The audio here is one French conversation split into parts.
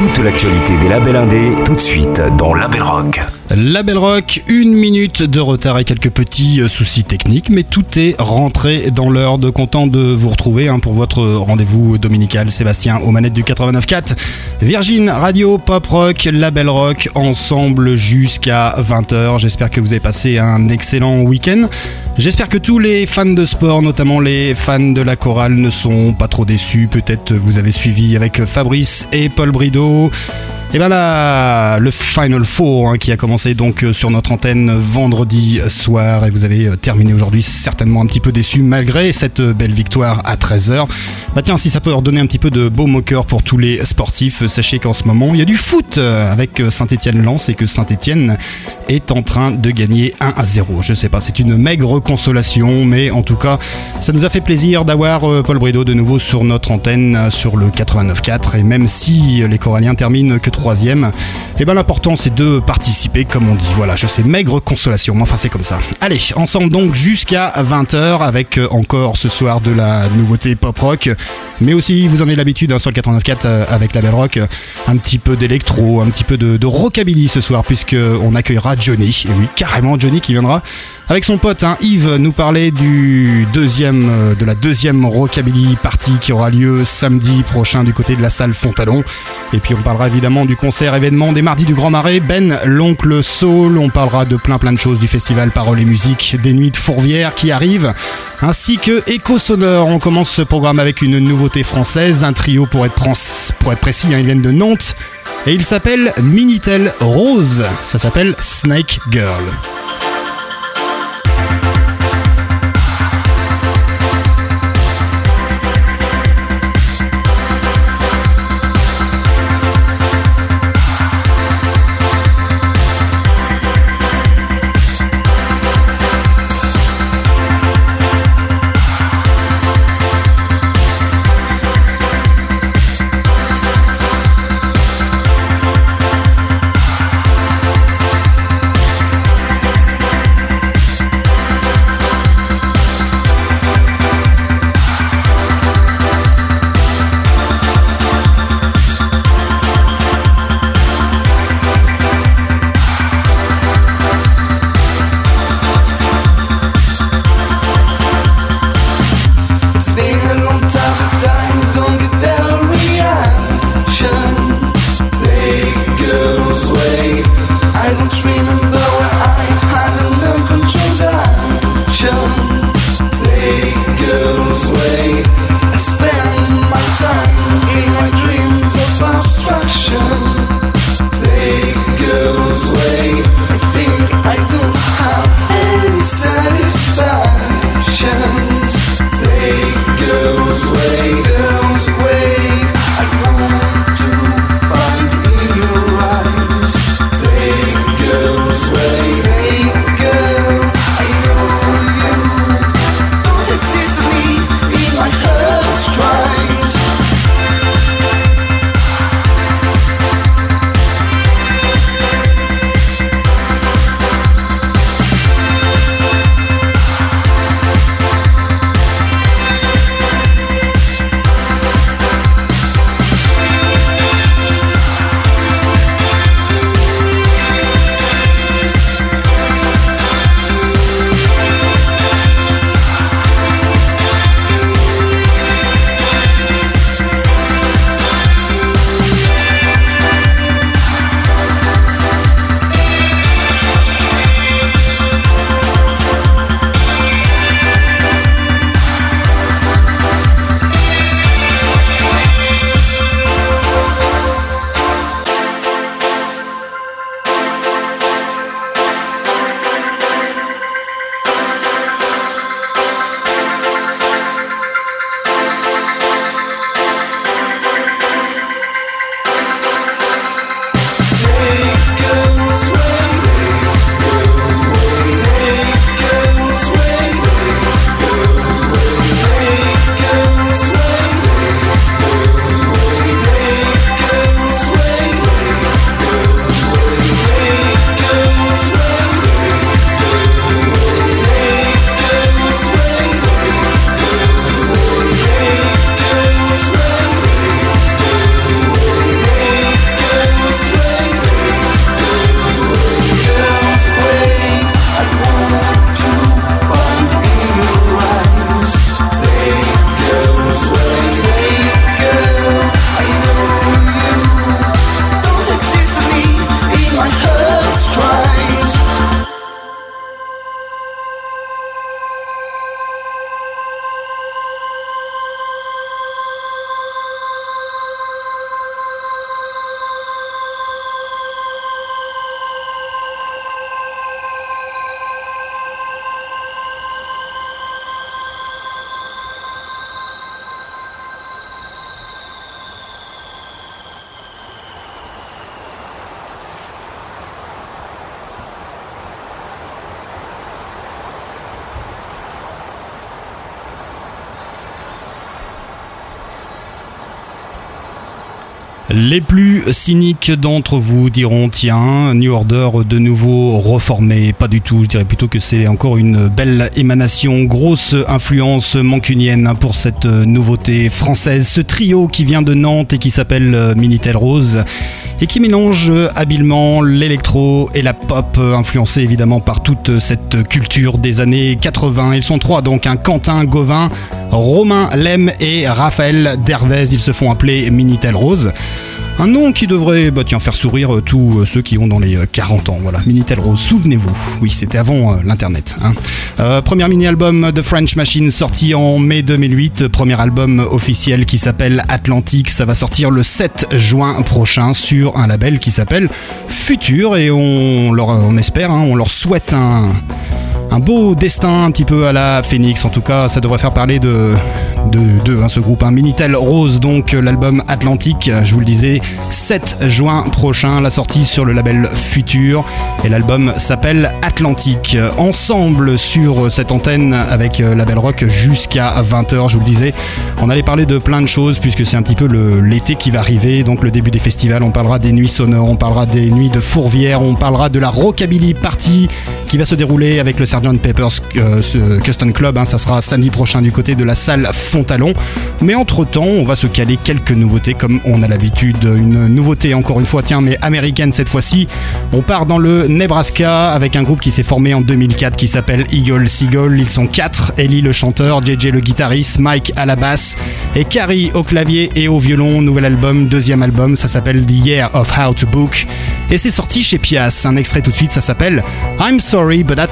Toute l'actualité des labels indés tout de suite dans Label Rock. La Belle Rock, une minute de retard et quelques petits euh, soucis techniques, mais tout est rentré dans l'heure. De content de vous retrouver hein, pour votre rendez-vous dominical. Sébastien aux manettes du 89.4, Virgin Radio Pop Rock, La Belle Rock, ensemble jusqu'à 20h. J'espère que vous avez passé un excellent week-end. J'espère que tous les fans de sport, notamment les fans de la chorale, ne sont pas trop déçus. Peut-être vous avez suivi avec Fabrice et Paul Brideau. Valeu! Et bien là, le Final Four hein, qui a commencé donc euh, sur notre antenne vendredi soir et vous avez euh, terminé aujourd'hui certainement un petit peu déçu malgré cette euh, belle victoire à 13h. Bah tiens, si ça peut leur donner un petit peu de beau moqueur pour tous les sportifs, sachez qu'en ce moment il y a du foot avec Saint-Etienne-Lens et que Saint-Etienne est en train de gagner 1 à 0. Je sais pas, c'est une maigre consolation, mais en tout cas, ça nous a fait plaisir d'avoir Paul Brideau de nouveau sur notre antenne sur le 89.4 et même si les Coralliens terminent que et eh ben l'important c'est de participer comme on dit. Voilà, je sais, maigre consolation, mais enfin c'est comme ça. Allez, ensemble donc jusqu'à 20h avec euh, encore ce soir de la nouveauté pop rock, mais aussi vous en avez l'habitude hein, sur le 89.4 euh, avec la belle rock, un petit peu d'électro, un petit peu de, de rockabilly ce soir puisque on accueillera Johnny. Et oui, carrément Johnny qui viendra avec son pote hein, Yves nous parlait du deuxième, euh, de la deuxième Rockabilly party qui aura lieu samedi prochain du côté de la salle Fontalon. Et puis on parlera évidemment du concert événement des mardis du Grand Marais, Ben, l'oncle Soul. On parlera de plein plein de choses du festival Parole et Musique, des nuits de Fourvière qui arrivent, ainsi que Echo Sonore. On commence ce programme avec une nouveauté française, un trio pour être, pour être précis, hein, ils viennent de Nantes. Et il s'appelle Minitel Rose. Ça s'appelle Snake Girl. Les plus cyniques d'entre vous diront tiens, New Order de nouveau reformé. Pas du tout, je dirais plutôt que c'est encore une belle émanation, grosse influence mancunienne pour cette nouveauté française. Ce trio qui vient de Nantes et qui s'appelle Minitel Rose et qui mélange habilement l'électro et la pop, influencé évidemment par toute cette culture des années 80. Ils sont trois donc, un Quentin Gauvin, Romain Lem et Raphaël Dervez. Ils se font appeler Minitel Rose. Un nom qui devrait bah, faire sourire euh, tous euh, ceux qui ont dans les 40 euh, ans. Voilà, Minitel Rose, souvenez-vous. Oui, c'était avant l'internet. Hein. premier mini-album The French Machine sorti en mai 2008. Premier album officiel qui s'appelle Atlantique. Ça va sortir le 7 juin prochain sur un label qui s'appelle Future. Et on, leur, on espère, hein, on leur souhaite un un beau destin un petit peu à la Phoenix. En tout cas, ça devrait faire parler de, de, hein, ce groupe. Hein. Minitel Rose, donc l'album Atlantique, je vous le disais, 7 juin prochain, la sortie sur le label Future. Et l'album s'appelle Atlantique. Ensemble sur cette antenne avec euh, Label Rock jusqu'à 20h, je vous le disais. On allait parler de plein de choses puisque c'est un petit peu l'été qui va arriver, donc le début des festivals. On parlera des nuits sonores, on parlera des nuits de Fourvière, on parlera de la Rockabilly Party qui va se dérouler avec le Sgt Pepper's euh, Custom Club. Hein. ça sera samedi prochain du côté de la salle Fontalon. Mais entre temps, on va se caler quelques nouveautés comme on a l'habitude. Une nouveauté, encore une fois, tiens, mais américaine cette fois-ci. On part dans le Nebraska avec un groupe qui s'est formé en 2004 qui s'appelle Eagle Seagull. Ils sont quatre Ellie le chanteur, JJ le guitariste, Mike à la basse et Carrie au clavier et au violon. Nouvel album, deuxième album, ça s'appelle The Year of How to Book. Et c'est sorti chez Pias. Un extrait tout de suite, ça s'appelle I'm Sorry, but that.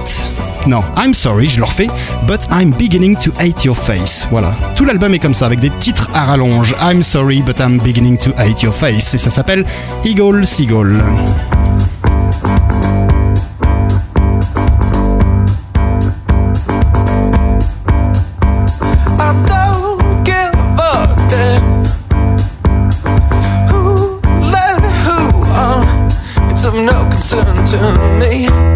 Non, I'm sorry, je le refais, but I'm beginning to hate your face. Voilà. Tout l'album est comme ça, avec des titres à rallonge. I'm sorry, but I'm beginning to hate your face. Et ça s'appelle Eagle Seagull. had to eat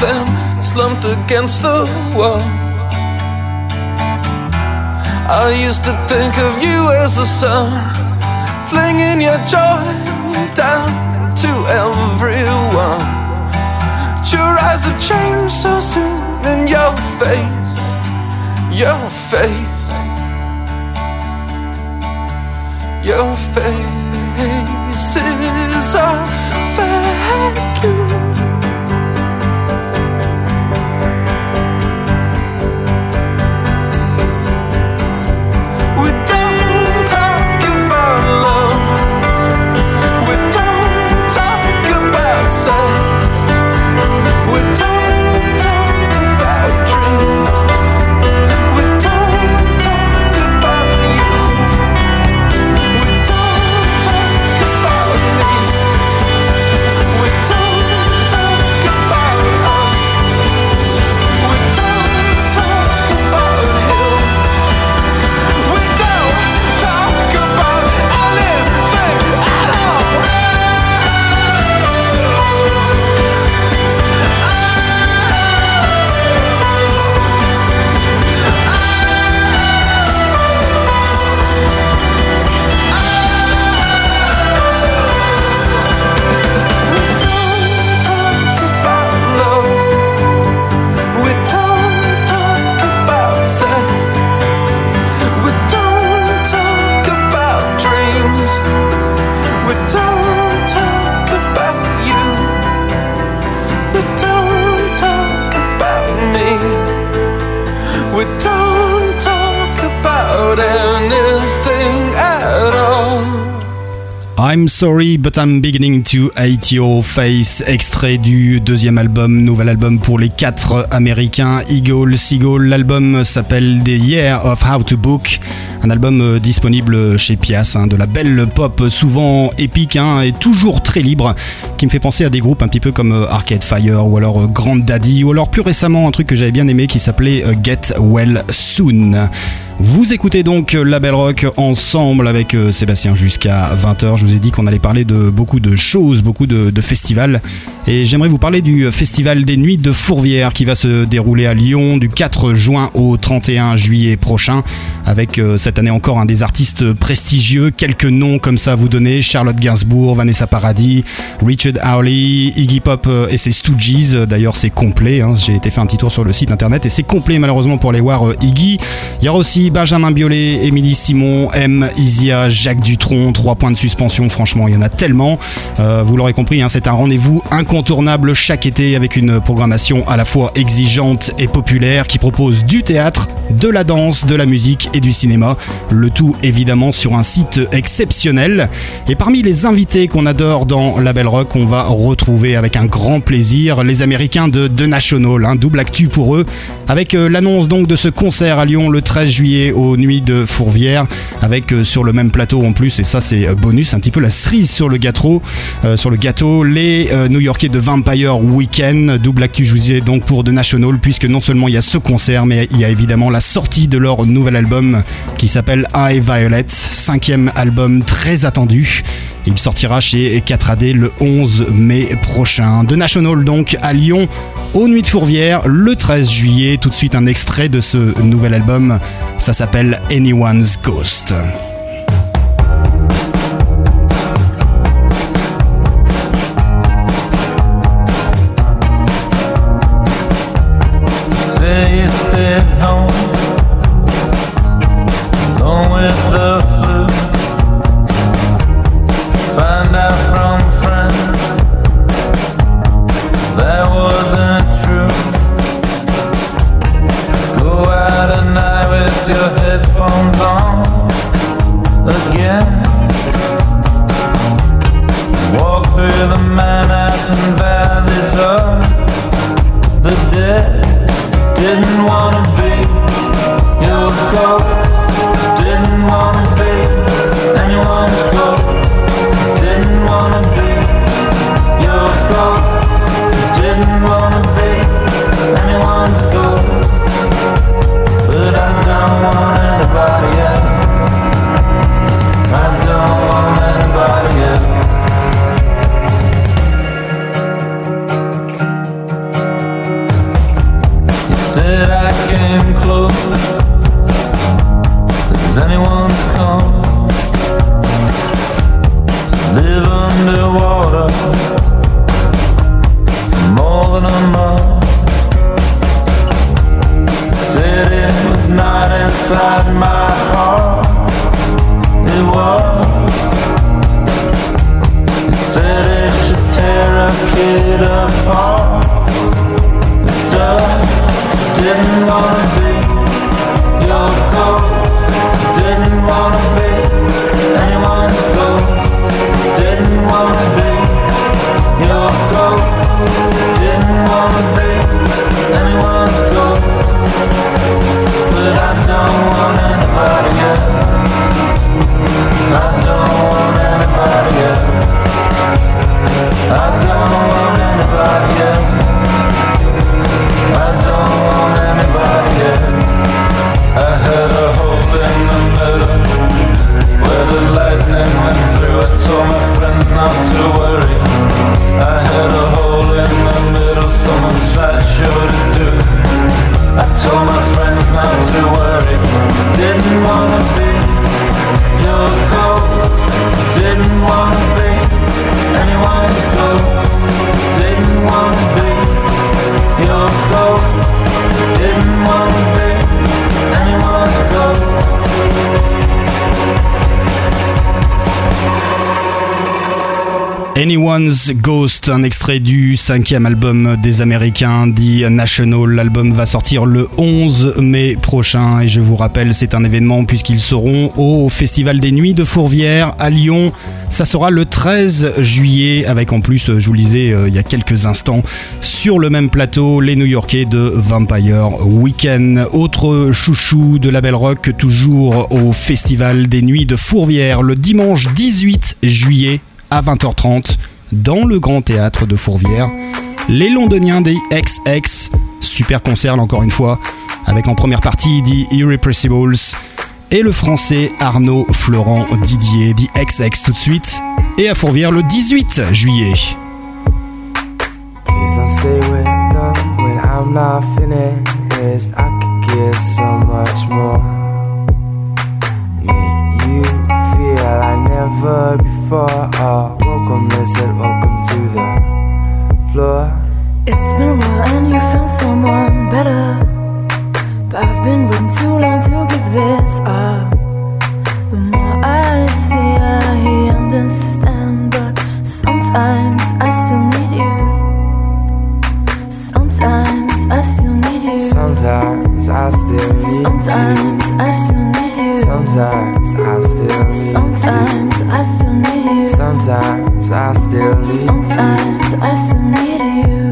then slumped against the wall. I used to think of you as the sun, flinging your joy down to everyone. But Your eyes have changed so soon, and your face, your face, your face is I'm sorry, but I'm beginning to hate your face. Extrait du deuxième album, nouvel album pour les quatre américains, Eagle Seagull. L'album s'appelle The Year of How to Book. Un album euh, disponible chez Pias, hein, de la belle pop, souvent épique hein, et toujours très libre, qui me fait penser à des groupes un petit peu comme euh, Arcade Fire ou alors euh, Grand Daddy, ou alors plus récemment un truc que j'avais bien aimé qui s'appelait Get Well Soon. Vous écoutez donc La Belle Rock ensemble avec euh, Sébastien jusqu'à 20h. Je vous ai dit qu'on allait parler de beaucoup de choses, beaucoup de, festivals. Et j'aimerais vous parler du festival des Nuits de Fourvière qui va se dérouler à Lyon du 4 juin au 31 juillet prochain. Avec euh, cette année encore un des artistes prestigieux, quelques noms comme ça à vous donner Charlotte Gainsbourg, Vanessa Paradis, Richard Howley, Iggy Pop euh, et ses Stooges. D'ailleurs, c'est complet. hein. J'ai été faire un petit tour sur le site internet et c'est complet malheureusement pour les voir euh, Iggy. Il y aura aussi Benjamin Biolay, Émilie Simon, M, Isia, Jacques Dutronc, trois points de suspension. Franchement, il y en a tellement. Euh, vous l'aurez compris, hein, c'est un rendez-vous incontournable chaque été avec une programmation à la fois exigeante et populaire qui propose du théâtre, de la danse, de la musique et du cinéma. Le tout évidemment sur un site exceptionnel. Et parmi les invités qu'on adore dans La Belle Rock, on va retrouver avec un grand plaisir les Américains de The National, un double actu pour eux, avec euh, l'annonce donc de ce concert à Lyon le 13 juillet aux Nuits de Fourvière, avec euh, sur le même plateau en plus, et ça c'est euh, bonus, un petit peu la cerise sur le gâteau, euh, sur le gâteau, les euh, New-Yorkais de Vampire Weekend, double actu donc pour The National, puisque non seulement il y a ce concert, mais il y a évidemment la sortie de leur nouvel album qui s'appelle I Violet, cinquième album très attendu. Il sortira chez 4AD le 11 mai prochain. The National donc à Lyon, aux Nuits de Fourvière, le 13 juillet. Tout de suite un extrait de ce nouvel album. Ça s'appelle Anyone's Ghost. Anyone's Ghost, un extrait du cinquième album des Américains, The National. L'album va sortir le 11 mai prochain et je vous rappelle, c'est un événement puisqu'ils seront au Festival des Nuits de Fourvière à Lyon. Ça sera le 13 juillet avec en plus, je vous le disais euh, il y a quelques instants, sur le même plateau, les New-Yorkais de Vampire Weekend. Autre chouchou de la Belle Rock, toujours au Festival des Nuits de Fourvière le dimanche 18 juillet à 20h30 dans le Grand Théâtre de Fourvière. Les Londoniens des XX, super concert encore une fois, avec en première partie The Irrepressibles et le français Arnaud Florent Didier, The XX tout de suite, et à Fourvière le 18 juillet. Welcome, listen, welcome to the floor. It's been a while and you found someone better. But I've been waiting too long to give this up. The more I see, I understand. But sometimes I still need you. Sometimes I still need you. Sometimes I still need Sometimes you. I still need you. Sometimes I still need Sometimes I still need you. you. Sometimes I still need you. Sometimes I still need you.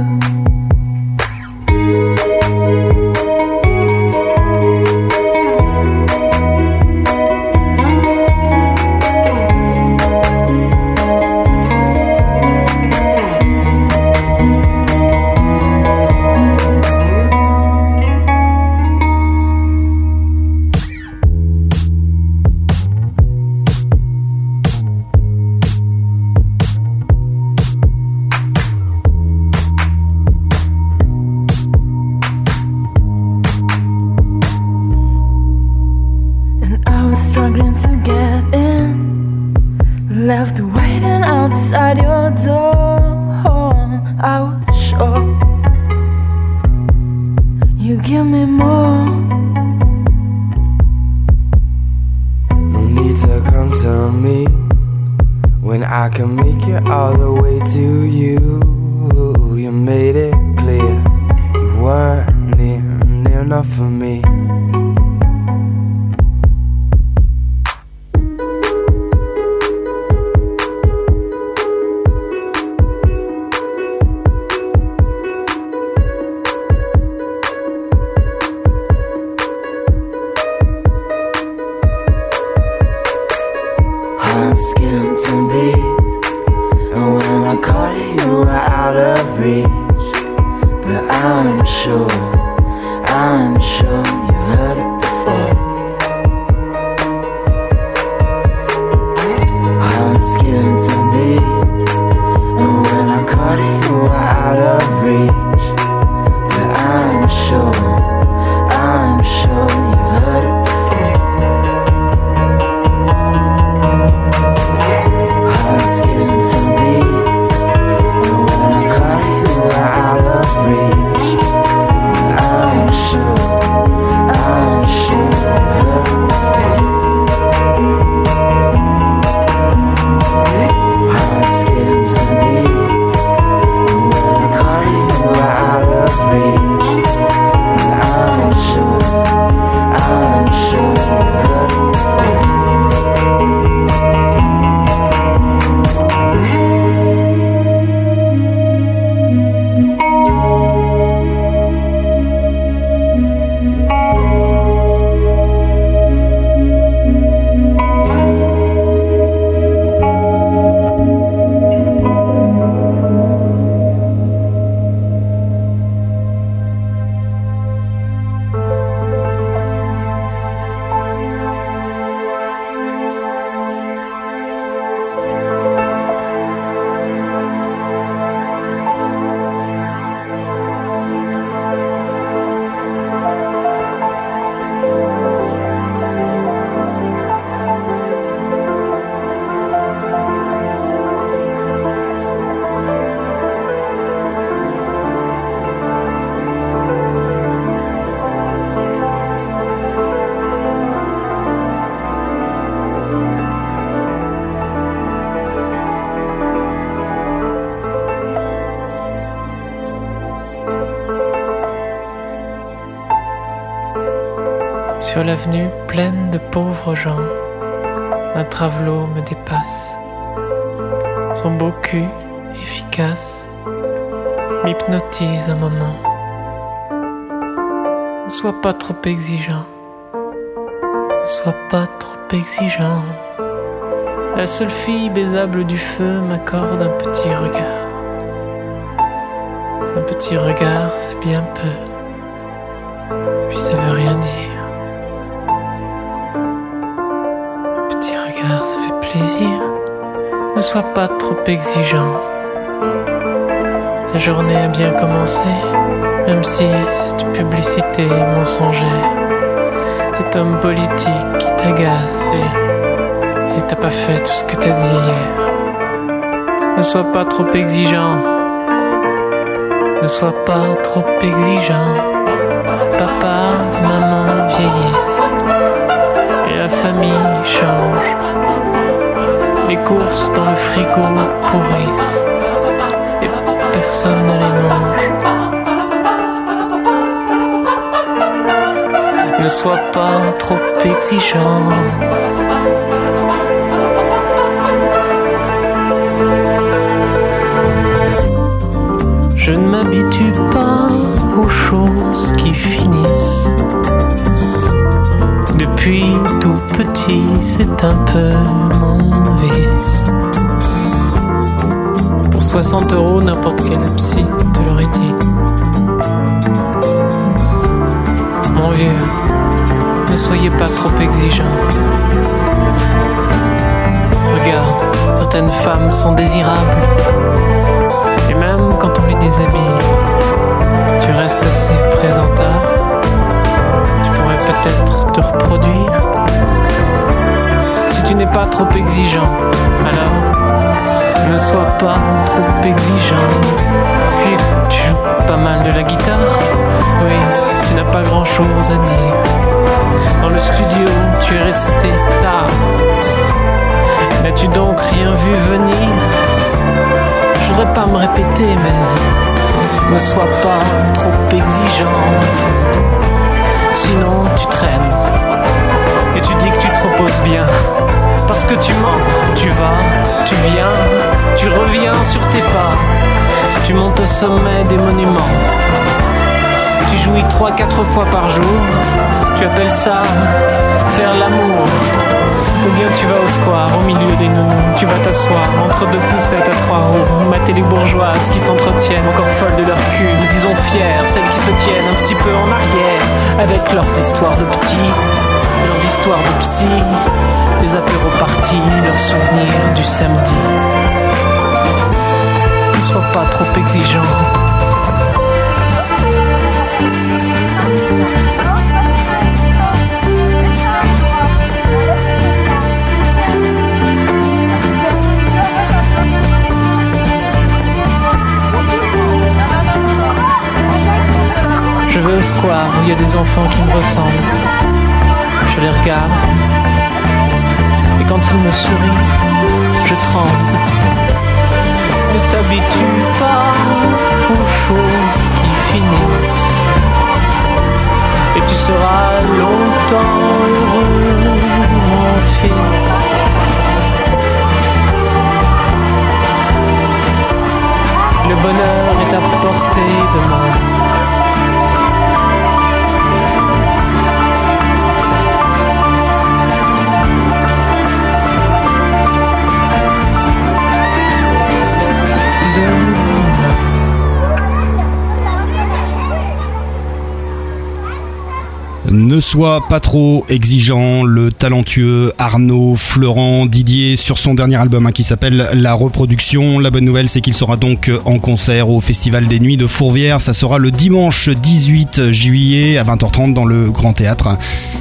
L'avenue pleine de pauvres gens, un travelot me dépasse. Son beau cul, efficace, m'hypnotise un moment. Ne sois pas trop exigeant. Ne sois pas trop exigeant. La seule fille baisable du feu m'accorde un petit regard. Un petit regard, c'est bien peu. Sois pas trop exigeant. La journée a bien commencé, même si cette publicité est mensongère. Cet homme politique qui t'agace et, et t'as pas fait tout ce que t'as dit hier. Ne sois pas trop exigeant. Ne sois pas trop exigeant. Papa, maman vieillissent et la famille change. Les courses dans le frigo pourrissent et personne ne les mange. Ne sois pas trop exigeant. Je ne m'habitue pas aux choses qui finissent. Depuis tout petit, c'est un peu mon vice. Pour 60 euros, n'importe quel psy te l'aurait dit. Mon vieux, ne soyez pas trop exigeant. Regarde, certaines femmes sont désirables. Et même quand on les déshabille, tu restes assez présentable. Tu pourrais peut-être te reproduire. Si tu n'es pas trop exigeant, alors ne sois pas trop exigeant. Puis tu joues pas mal de la guitare. Oui, tu n'as pas grand chose à dire. Dans le studio, tu es resté tard. N'as-tu donc rien vu venir? Je voudrais pas me répéter, mais ne sois pas trop exigeant. Sinon, tu traînes. Et tu dis que tu te reposes bien. Parce que tu mens, tu vas, tu viens, tu reviens sur tes pas. Tu montes au sommet des monuments. Tu jouis 3-4 fois par jour. Tu appelles ça faire l'amour. Ou bien tu vas au square, au milieu des nous, tu vas t'asseoir entre deux poussettes à trois roues, mater les bourgeoises qui s'entretiennent, encore folles de leur cul, disons fières, celles qui se tiennent un petit peu en arrière, avec leurs histoires de petits, leurs histoires de psy, les apéros partis, leurs souvenirs du samedi. Ne sois pas trop exigeant. Il y a des enfants qui me ressemblent. Je les regarde. Et quand ils me sourient, je tremble. Ne t'habitue pas aux choses qui finissent. Et tu seras longtemps heureux, mon fils. Le bonheur est à portée de main. Ne sois pas trop exigeant, le talentueux Arnaud Florent Didier sur son dernier album hein, qui s'appelle La Reproduction. La bonne nouvelle c'est qu'il sera donc en concert au Festival des Nuits de Fourvière. Ça sera le dimanche 18 juillet à 20h30 dans le Grand Théâtre.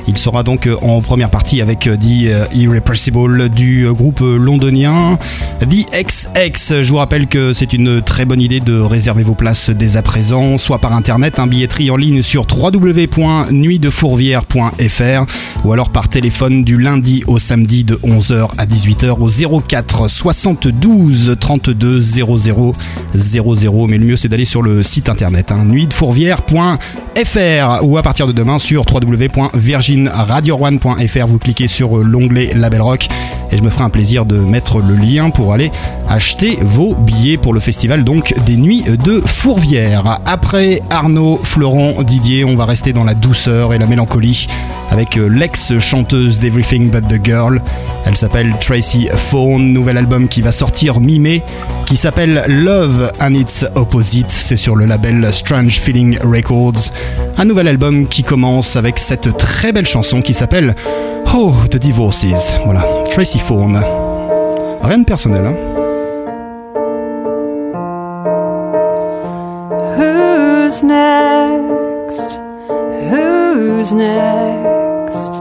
Il sera donc en première partie avec The Irrepressible du groupe londonien The XX. Je vous rappelle que c'est une très bonne idée de réserver vos places dès à présent, soit par internet, un billetterie en ligne sur www.nuitdefourvière nuitdefourvière.fr ou alors par téléphone du lundi au samedi de 11h à 18h au 04 72 32 00 00. Mais le mieux c'est d'aller sur le site internet hein, nuitdefourvière.fr ou à partir de demain sur www.virginradio1.fr. Vous cliquez sur l'onglet Label Rock et je me ferai un plaisir de mettre le lien pour aller acheter vos billets pour le festival donc des Nuits de Fourvière. Après Arnaud, Florent, Didier, on va rester dans la douceur et la mélancolie avec euh, l'ex-chanteuse d'Everything But the Girl. Elle s'appelle Tracy Fawn, nouvel album qui va sortir mi-mai, qui s'appelle Love and Its Opposite. C'est sur le label Strange Feeling Records. Un nouvel album qui commence avec cette très belle chanson qui s'appelle Oh, The Divorces. Voilà, Tracy Fawn. Rien de personnel, hein. Who's next? Who's next?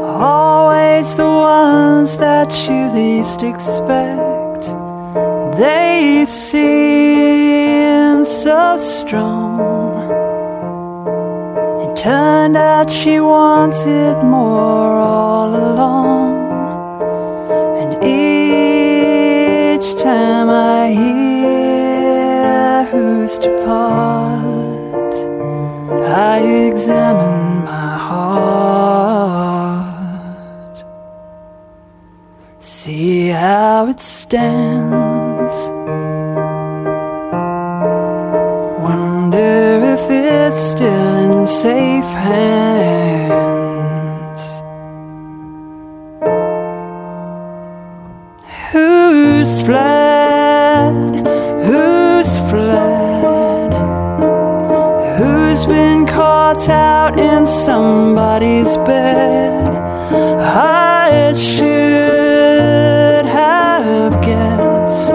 Always the ones that you least expect. They seem so strong. It turned out she wanted more all along. And each time I hear who's to part, I examine my heart. See how it stands. Wonder if it's still in safe hands. Who's fled? Out in somebody's bed? I should have guessed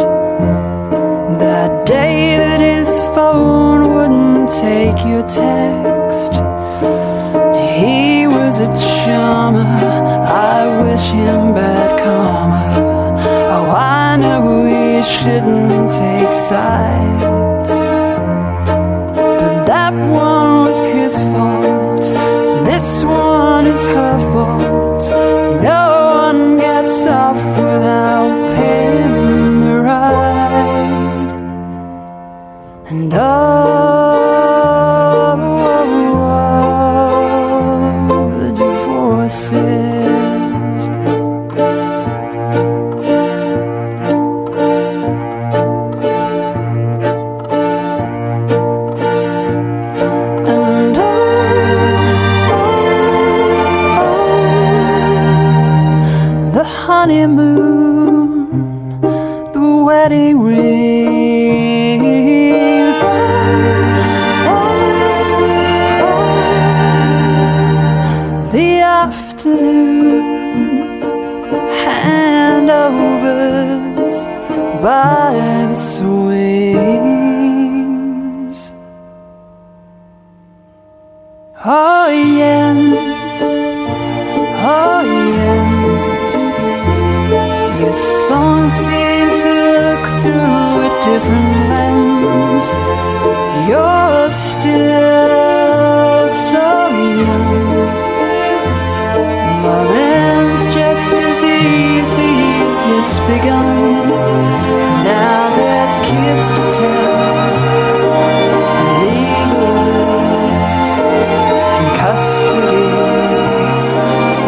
that day that his phone wouldn't take your text. He was a charmer. I wish him bad karma. Oh, I know we shouldn't take sides. But that one his fault. This one is her fault. Begun. Now there's kids to tell, and legal bills, and custody,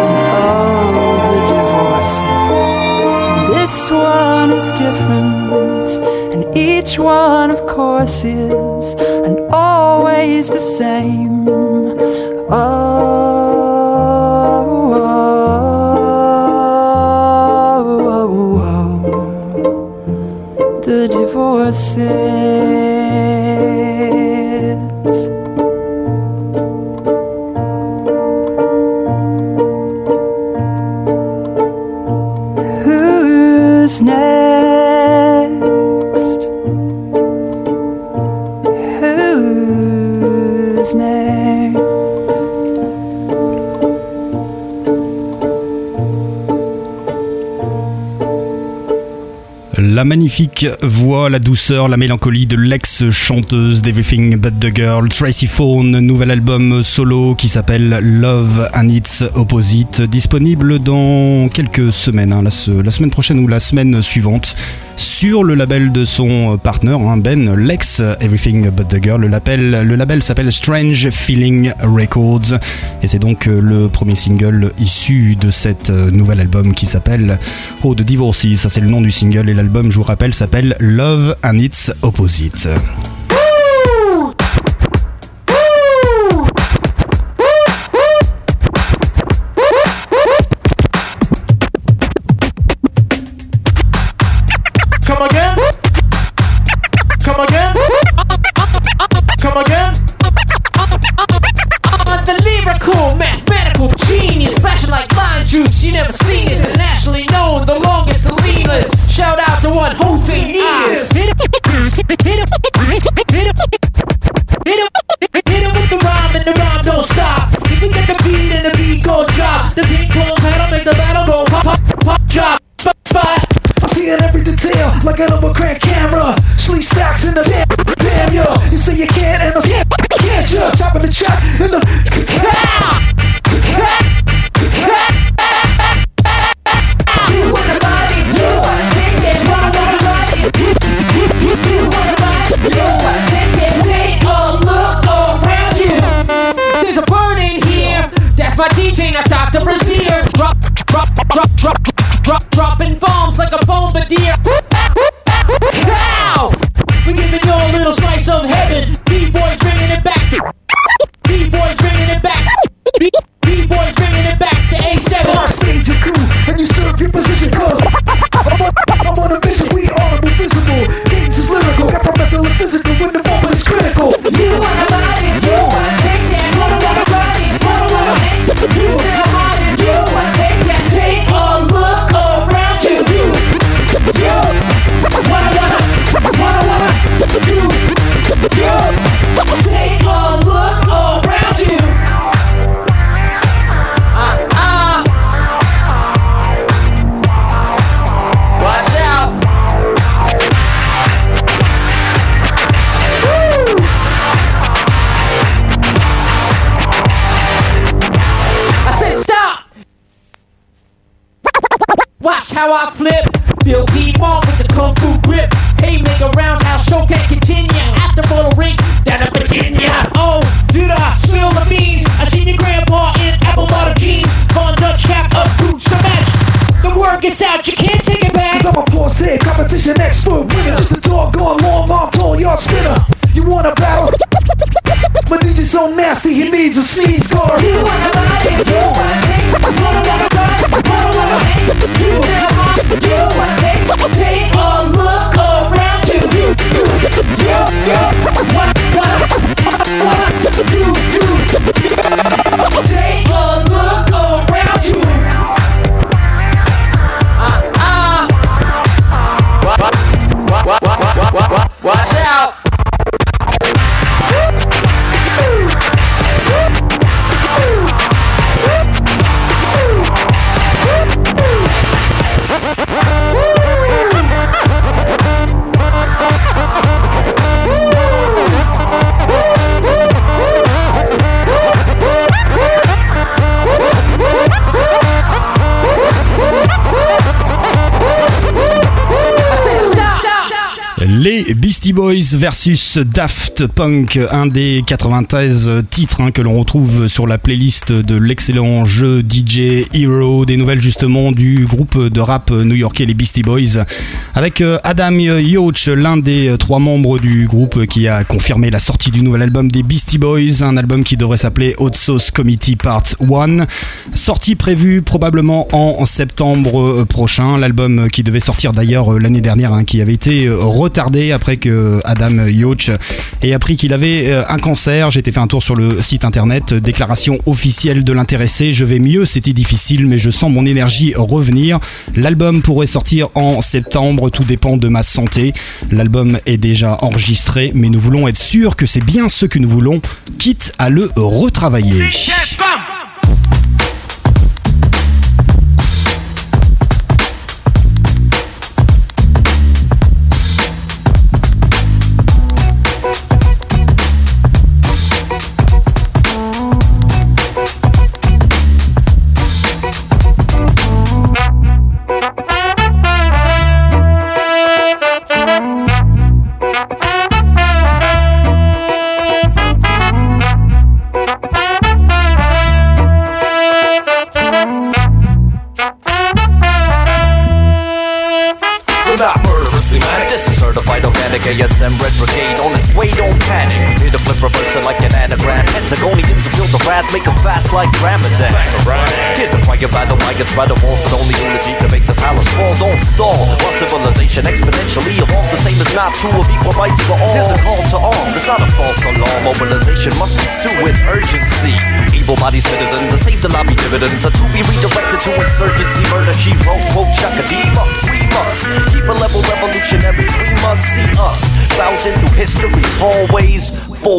and all the divorces. And this one is different, and each one, of course, is, and always the same. Magnifique voix, la douceur, la mélancolie de l'ex-chanteuse d'Everything But The Girl, Tracy Fawn, nouvel album solo qui s'appelle Love and Its Opposite, disponible dans quelques semaines, hein, la, se- la semaine prochaine ou la semaine suivante, sur le label de son partenaire, hein, Ben, l'ex Everything But The Girl. Le label, le label s'appelle Strange Feeling Records, et c'est donc euh, le premier single issu de cet euh, nouvel album qui s'appelle Oh The Divorces, ça c'est le nom du single, et l'album, je vous rappelle, s'appelle Love and Its Opposite. Versus Daft Punk, un des 93 titres hein, que l'on retrouve sur la playlist de l'excellent jeu DJ Hero, des nouvelles justement du groupe de rap new-yorkais les Beastie Boys, avec euh, Adam Yoch, l'un des trois membres du groupe qui a confirmé la sortie du nouvel album des Beastie Boys, un album qui devrait s'appeler Hot Sauce Committee Part 1, sortie prévue probablement en septembre euh, prochain, l'album qui devait sortir d'ailleurs euh, l'année dernière, hein, qui avait été retardé après que Adam Yoch ait appris qu'il avait euh, un cancer. J'ai été fait un tour sur le site internet, déclaration officielle de l'intéressé, je vais mieux, c'était difficile mais je sens mon énergie revenir. L'album pourrait sortir en septembre, tout dépend de ma santé. L'album est déjà enregistré mais nous voulons être sûrs que c'est bien ce que nous voulons, quitte à le retravailler.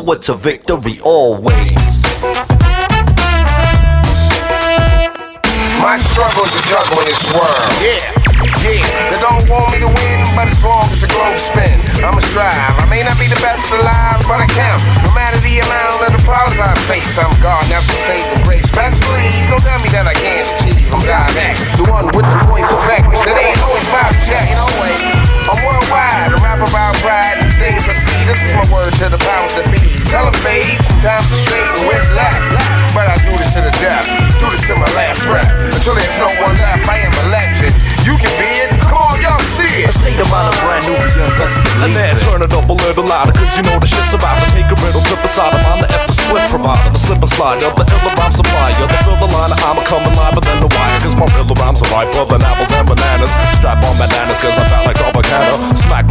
Forward to victory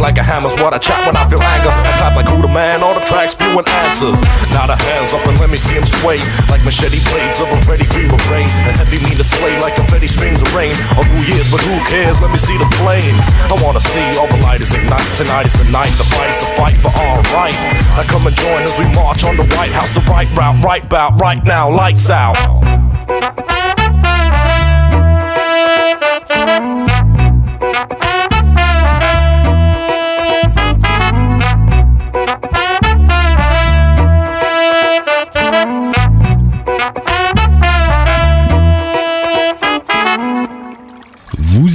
like a hammer's what I chop when I feel anger. I clap like who the man, all the tracks spewing answers. Now the hands up and let me see him sway, like machete blades of a ready green beret. A heavy mean display like a confetti strings of rain. On New Year's, but who cares? Let me see the flames. I wanna see all the lighters ignite. Tonight is the night, the fight is the fight for all right. I come and join as we march on the White House, the right route, right bout, right now, lights out.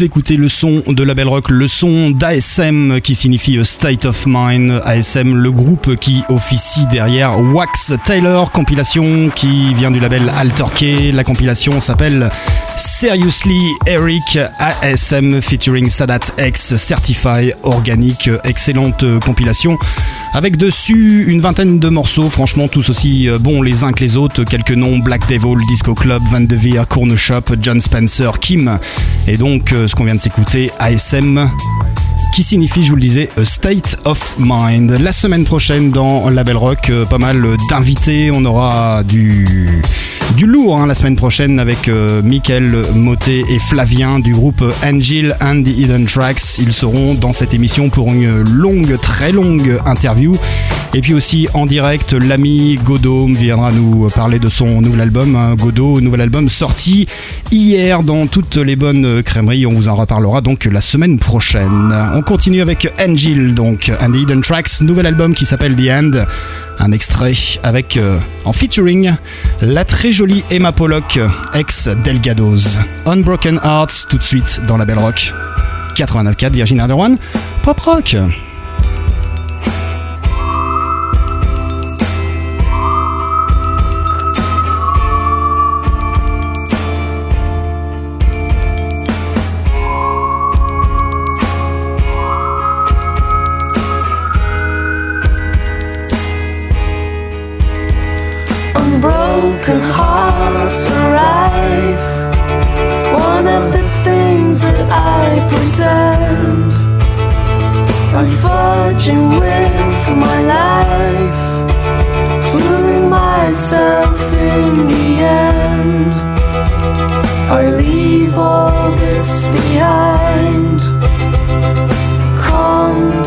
Écoutez le son de la Belle Rock, le son d'ASM qui signifie State of Mind. ASM, le groupe qui officie derrière Wax Taylor, compilation qui vient du label Altorquay. La compilation s'appelle Seriously Eric ASM featuring Sadat X Certify Organic. Excellente compilation avec dessus une vingtaine de morceaux, franchement tous aussi bons les uns que les autres. Quelques noms Black Devil, Disco Club, Van de Veer, Corner Shop, John Spencer, Kim. Et donc ce qu'on vient de s'écouter, ASM qui signifie, je vous le disais, State of Mind. La semaine prochaine dans La Belle Rock, euh, pas mal d'invités. On aura du, du lourd hein, la semaine prochaine avec euh, Motet et Flavien du groupe Angel and the Hidden Tracks. Ils seront dans cette émission pour une longue, très longue interview. Et puis aussi en direct, l'ami Godot viendra nous parler de son nouvel album. hein. Godot, nouvel album sorti hier dans toutes les bonnes crèmeries. On vous en reparlera donc la semaine prochaine. On continue avec Angel, donc, and the Hidden Tracks, nouvel album qui s'appelle The End. Un extrait avec, euh, en featuring, la très jolie Emma Pollock, ex Delgados. Unbroken Hearts, tout de suite dans la Belle Rock. 89.4 Virgin Radio One, Pop Rock. Unbroken hearts arrive. One of the things that I pretend. I'm forging with my life, fooling myself in the end. I leave all this behind. Come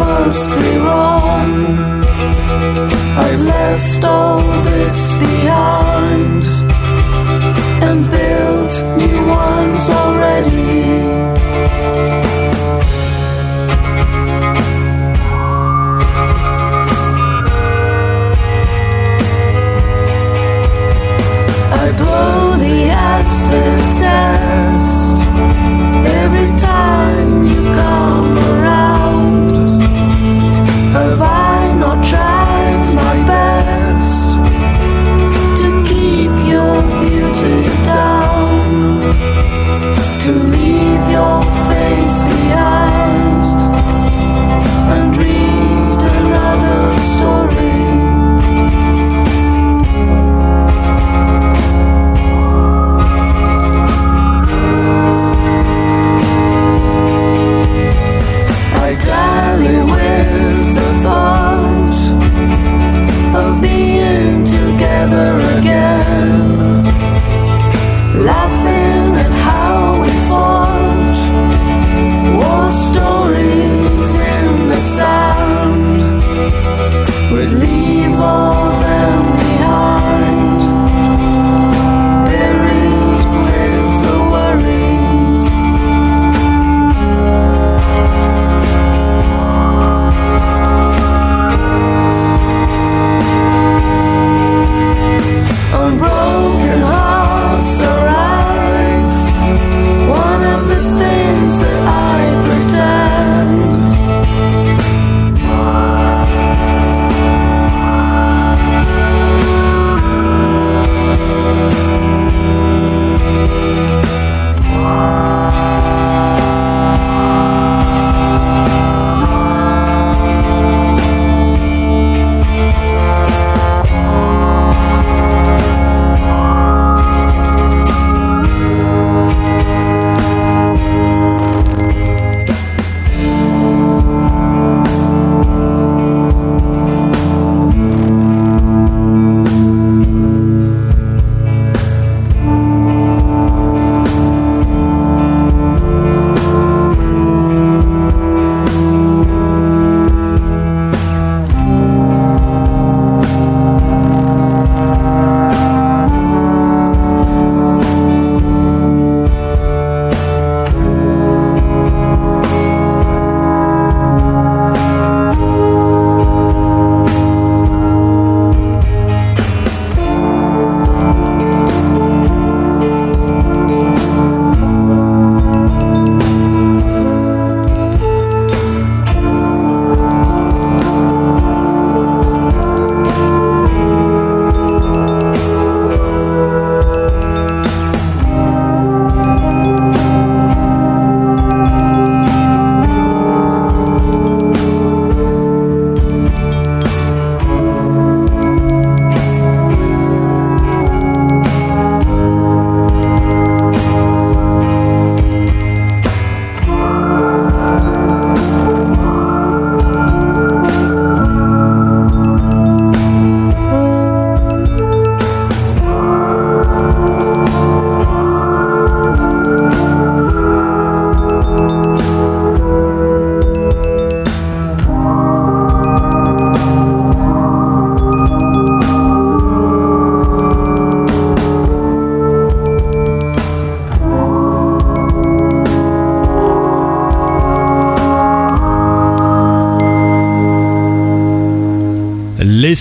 mostly wrong. I've left all this behind and built new ones already.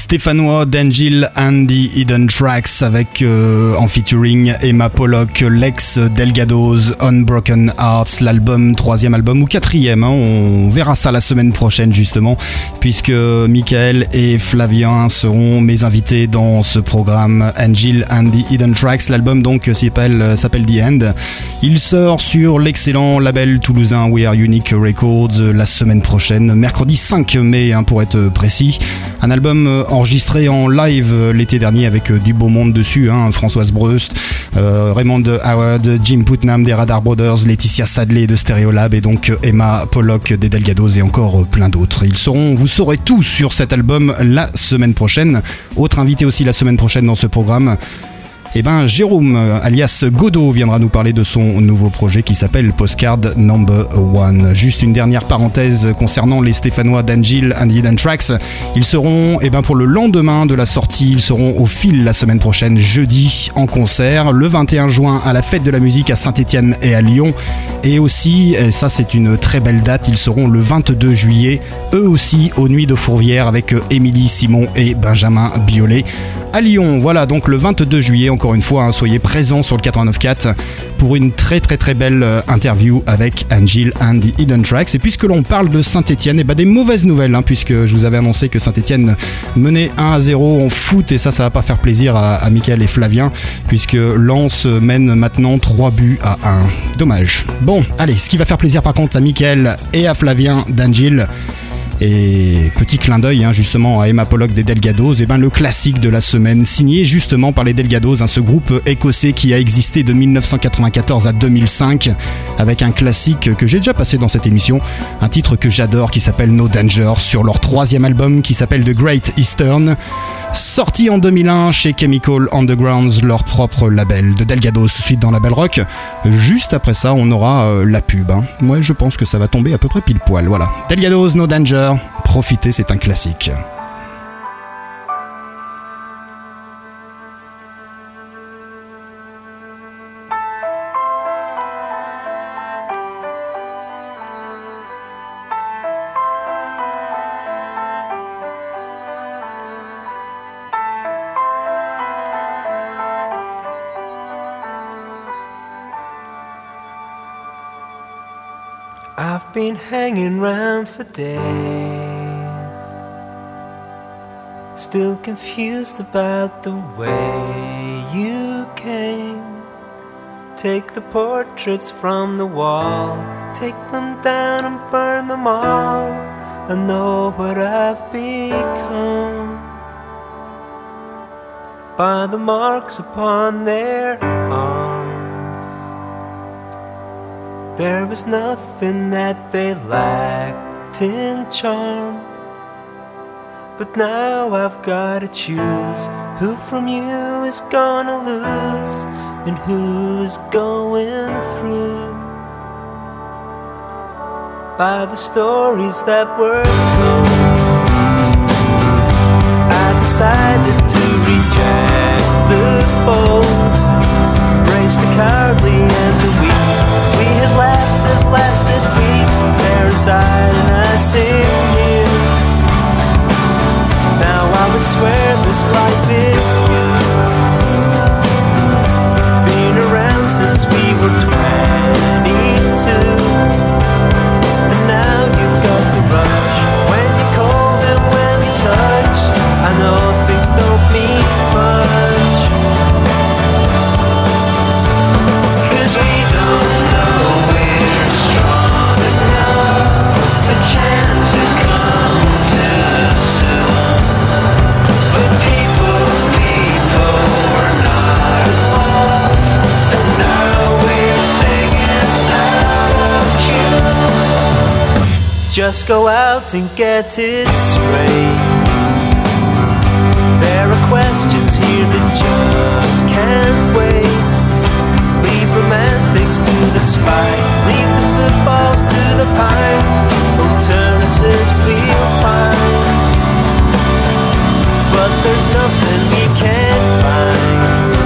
Stéphanois d'Angel and the Hidden Tracks avec euh, en featuring Emma Pollock, Lex Delgados, Unbroken Hearts, l'album, troisième album ou quatrième, hein, on verra ça la semaine prochaine justement, puisque Michael et Flavien seront mes invités dans ce programme Angel and the Hidden Tracks. L'album donc s'appelle The End. Il sort sur l'excellent label toulousain We Are Unique Records la semaine prochaine, mercredi 5 mai hein, pour être précis. Un album euh, enregistré en live euh, l'été dernier avec euh, du beau monde dessus, hein, Françoise Breust, Raymond Howard, Jim Putnam des Radar Brothers, Laetitia Sadley de Stereolab et donc Emma Pollock des Delgados et encore plein d'autres. Ils seront, vous saurez tout sur cet album la semaine prochaine. Autre invité aussi la semaine prochaine dans ce programme. Eh ben, Jérôme, euh, alias Godot, viendra nous parler de son nouveau projet qui s'appelle Postcard Number One. Juste une dernière parenthèse concernant les Stéphanois d'Angel and Hidden Tracks. Ils seront, eh ben, pour le lendemain de la sortie, ils seront au fil la semaine prochaine, jeudi, en concert, le 21 juin à la fête de la musique à Saint-Etienne et à Lyon. Et aussi, et ça c'est une très belle date, ils seront le 22 juillet, eux aussi, aux Nuits de Fourvière avec euh, Émilie Simon et Benjamin Biolay à Lyon. Voilà, donc le 22 juillet, encore une fois, hein, soyez présents sur le 89.4 pour une très très très belle euh, interview avec Angel and the Hidden Tracks. Et puisque l'on parle de Saint-Etienne, et bah des mauvaises nouvelles, hein, puisque je vous avais annoncé que Saint-Etienne menait 1 à 0 en foot, et ça, ça va pas faire plaisir à, à et Flavien, puisque Lens mène maintenant 3 buts à 1. Dommage. Bon, allez, ce qui va faire plaisir par contre à Michael et à Flavien d'Angel. Et petit clin d'œil hein, justement à Emma Pollock des Delgados, et ben le classique de la semaine, signé justement par les Delgados, hein, ce groupe écossais qui a existé de 1994 à 2005, avec un classique que j'ai déjà passé dans cette émission, un titre que j'adore qui s'appelle No Danger, sur leur troisième album qui s'appelle The Great Eastern, sorti en 2001 chez Chemical Undergrounds, leur propre label de Delgados, tout de suite dans la Belle Rock. Juste après ça, on aura euh, la pub. Hein. Moi, je pense que ça va tomber à peu près pile poil. Voilà. Delgados, No Danger. Profitez, c'est un classique. I've been hanging round for days, still confused about the way you came. Take the portraits from the wall, take them down and burn them all. I know what I've become by the marks upon their arms. There was nothing that they lacked in charm. But now I've gotta choose who from you is gonna lose and who is going through. By the stories that were told, I decided to reject the bold, brace the cowardly and the weak. We had laughs that lasted weeks, inside, and I sing here. Swear this life is you. Been around since we were 22. And now you've got the rush. When you're cold and when you're touched, I know things don't mean much. Cause we don't know we're strong enough. The chances Just go out and get it straight. There are questions here that just can't wait. Leave romantics to the spite. Leave the footballs to the pines. Alternatives we'll find. But there's nothing we can't find.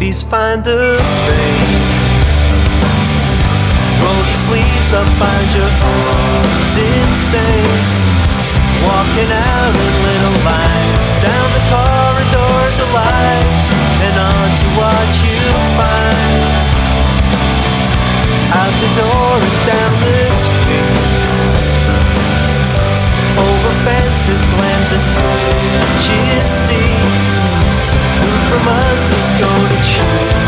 Babies, find the fame. Roll your sleeves up, find your arms insane. Walking out in little lines, down the corridors of life, and on to what you find. Out the door and down the street. Over fences, glens and deep promises go to China.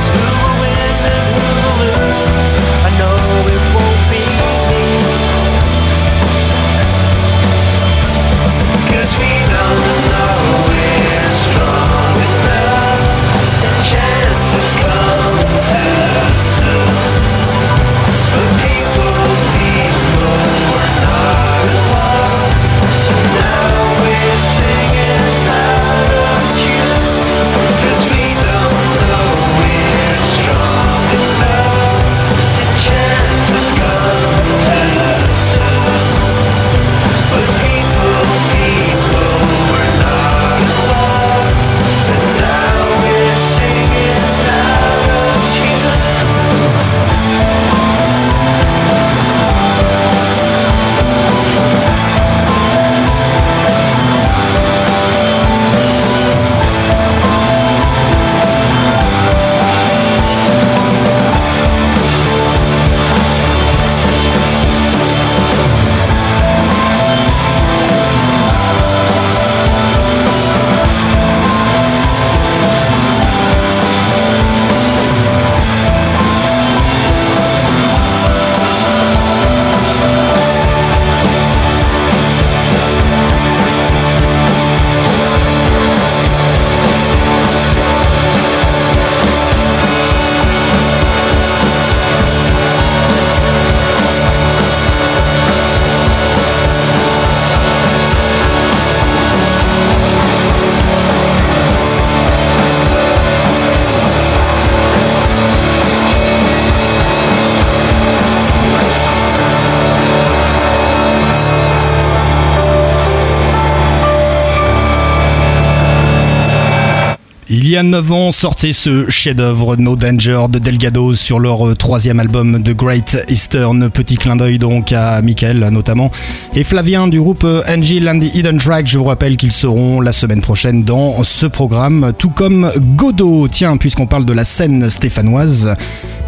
Y a 9 ans sortait ce chef-d'œuvre No Danger de Delgado sur leur euh, troisième album The Great Eastern. Petit clin d'œil donc à Michael notamment et Flavien du groupe euh, Angel and the Hidden Track. Je vous rappelle qu'ils seront la semaine prochaine dans ce programme, tout comme Godot. Tiens, puisqu'on parle de la scène stéphanoise,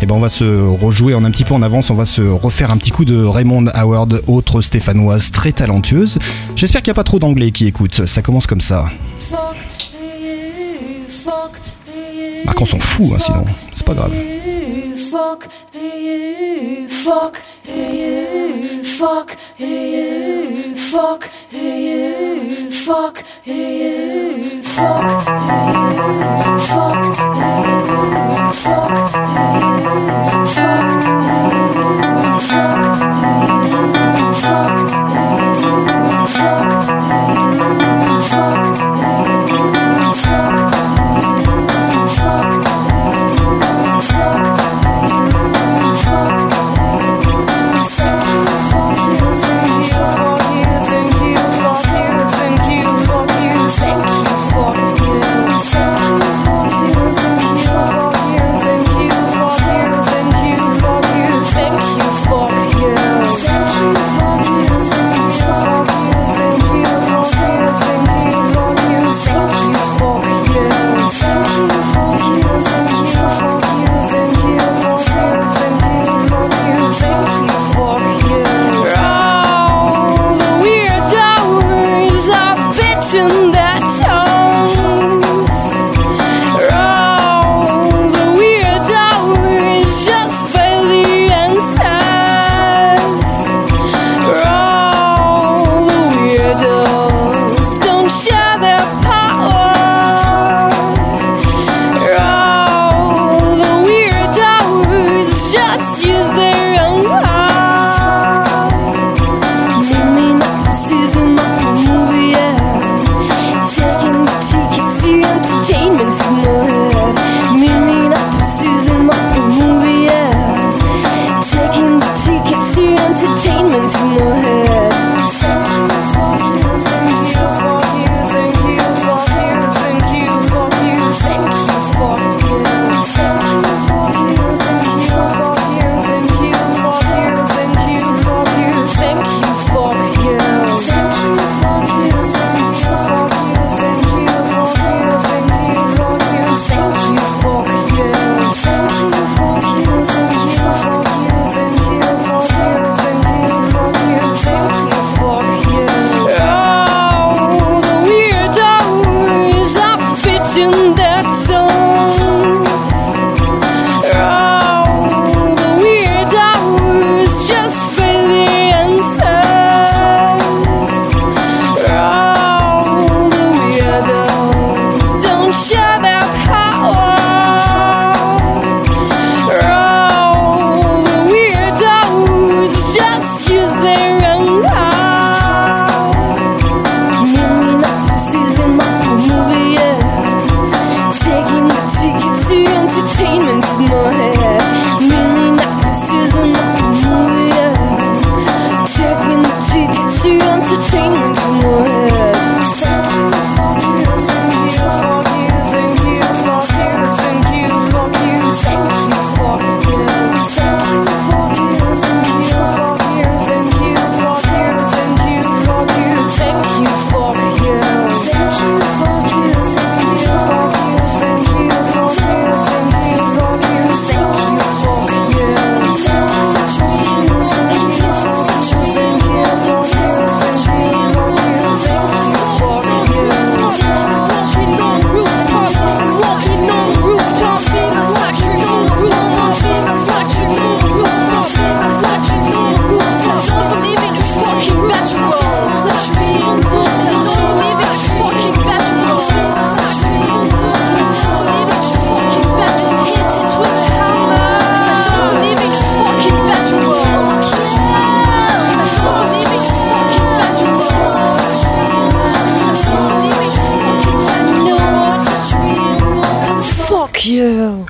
eh ben on va se rejouer en un petit peu en avance. On va se refaire un petit coup de Raymond Howard, autre stéphanoise très talentueuse. J'espère qu'il n'y a pas trop d'anglais qui écoutent. Ça commence comme ça. Marc, on s'en fout, hein, sinon. C'est pas grave.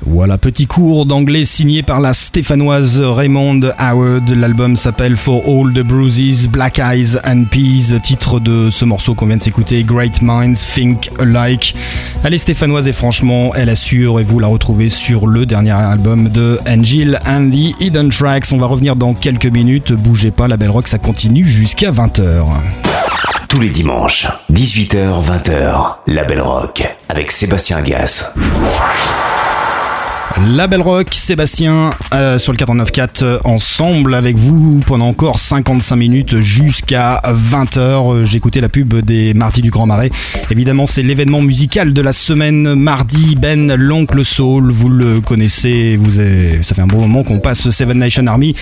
Voilà, petit cours d'anglais signé par la stéphanoise Raymond Howard. L'album s'appelle For All the Bruises, Black Eyes and Peas. Titre de ce morceau qu'on vient de s'écouter, Great Minds Think Alike. Elle est stéphanoise et franchement, elle assure et vous la retrouvez sur le dernier album de Angel and the Hidden Tracks. On va revenir dans quelques minutes. Bougez pas, la Belle Rock, ça continue jusqu'à 20h. Tous les dimanches, 18h-20h, La Belle Rock, avec Sébastien Agas. La Belle Rock, Sébastien euh, sur le 494 euh, ensemble avec vous pendant encore 55 minutes jusqu'à 20h. Euh, J'écoutais la pub des Mardis du Grand Marais. Évidemment, c'est l'événement musical de la semaine mardi. Ben, l'oncle Soul, vous le connaissez. Vous avez- ça fait un bon moment qu'on passe Seven Nation Army,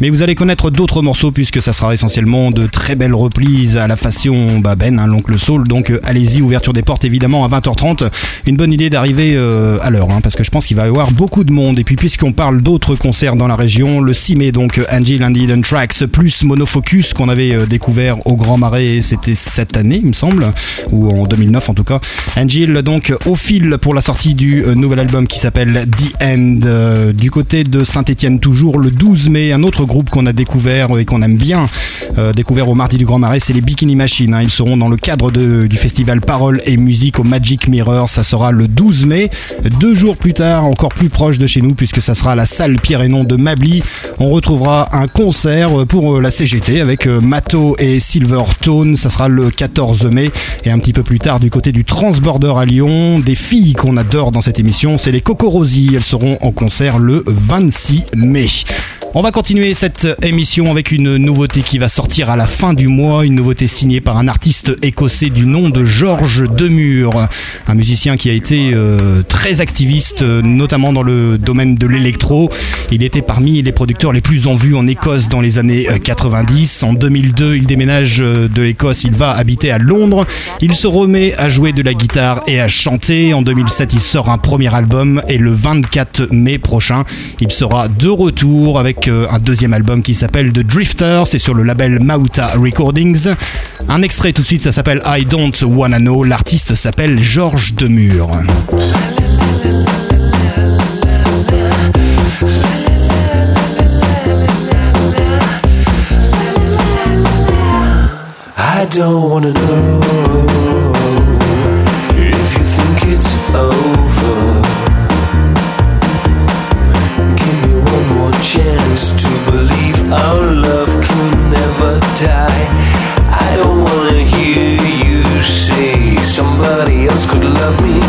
mais vous allez connaître d'autres morceaux puisque ça sera essentiellement de très belles reprises à la façon bah, Ben, hein, l'oncle Soul. Donc allez-y, ouverture des portes évidemment à 20h30. Une bonne idée d'arriver à l'heure hein, parce que je pense qu'il va y avoir beaucoup de monde. Et puis puisqu'on parle d'autres concerts dans la région, le 6 mai donc and the Hidden Tracks plus Monofocus qu'on avait euh, découvert au Grand Marais, c'était cette année il me semble, ou en 2009 en tout cas. Angel donc au fil pour la sortie du euh, nouvel album qui s'appelle The End. Euh, du côté de Saint-Etienne toujours le 12 mai, un autre groupe qu'on a découvert et qu'on aime bien, euh, découvert au Mardi du Grand Marais, c'est les Bikini Machine. hein. Ils seront dans le cadre de- du festival Parole et Musique au Magic Mirror. Ça sera le 12 mai. Deux jours plus tard, encore plus proche de chez nous, puisque ça sera la salle Pierre et Non de Mably. On retrouvera un concert pour euh, la CGT avec euh, Mato et Silver Tone. Ça sera le 14 mai. Et un petit peu plus tard, du côté du Transborder à Lyon, des filles qu'on adore dans cette émission, c'est les Coco Rosie. Elles seront en concert le 26 mai. On va continuer cette émission avec une nouveauté qui va sortir à la fin du mois, une nouveauté signée par un artiste écossais du nom de Georges Demure, un musicien qui a été euh, très activiste, euh, notamment dans le domaine de l'électro. Il était parmi les producteurs les plus en vue en Écosse dans les années euh, 90. En 2002, il déménage euh, de l'Écosse, il va habiter à Londres. Il se remet à jouer de la guitare et à chanter. En 2007, il sort un premier album et le 24 mai prochain, il sera de retour avec euh, un deuxième album qui s'appelle The Drifter. C'est sur le label Mauta Recordings. Un extrait tout de suite, ça s'appelle I Don't Wanna Know. L'artiste s'appelle Georges Demure. Our love can never die. I don't wanna hear you say somebody else could love me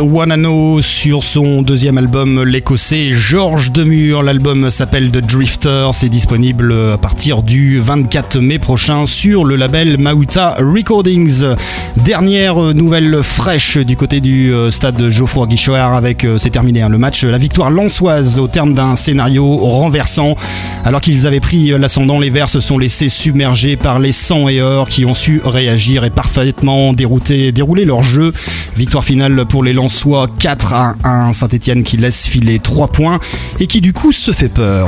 Know sur son deuxième album, l'écossais Georges Demure. L'album s'appelle The Drifter. C'est disponible à partir du 24 mai prochain sur le label Mauta Recordings. Dernière nouvelle fraîche du côté du euh, stade Geoffroy Guichard avec, euh, c'est terminé hein, le match, la victoire lançoise au terme d'un scénario renversant. Alors qu'ils avaient pris l'ascendant, les Verts se sont laissés submerger par les 100 et or qui ont su réagir et parfaitement dérouler leur jeu. Victoire finale pour les Lensois 4 à 1. Saint-Etienne qui laisse filer 3 points et qui du coup se fait peur.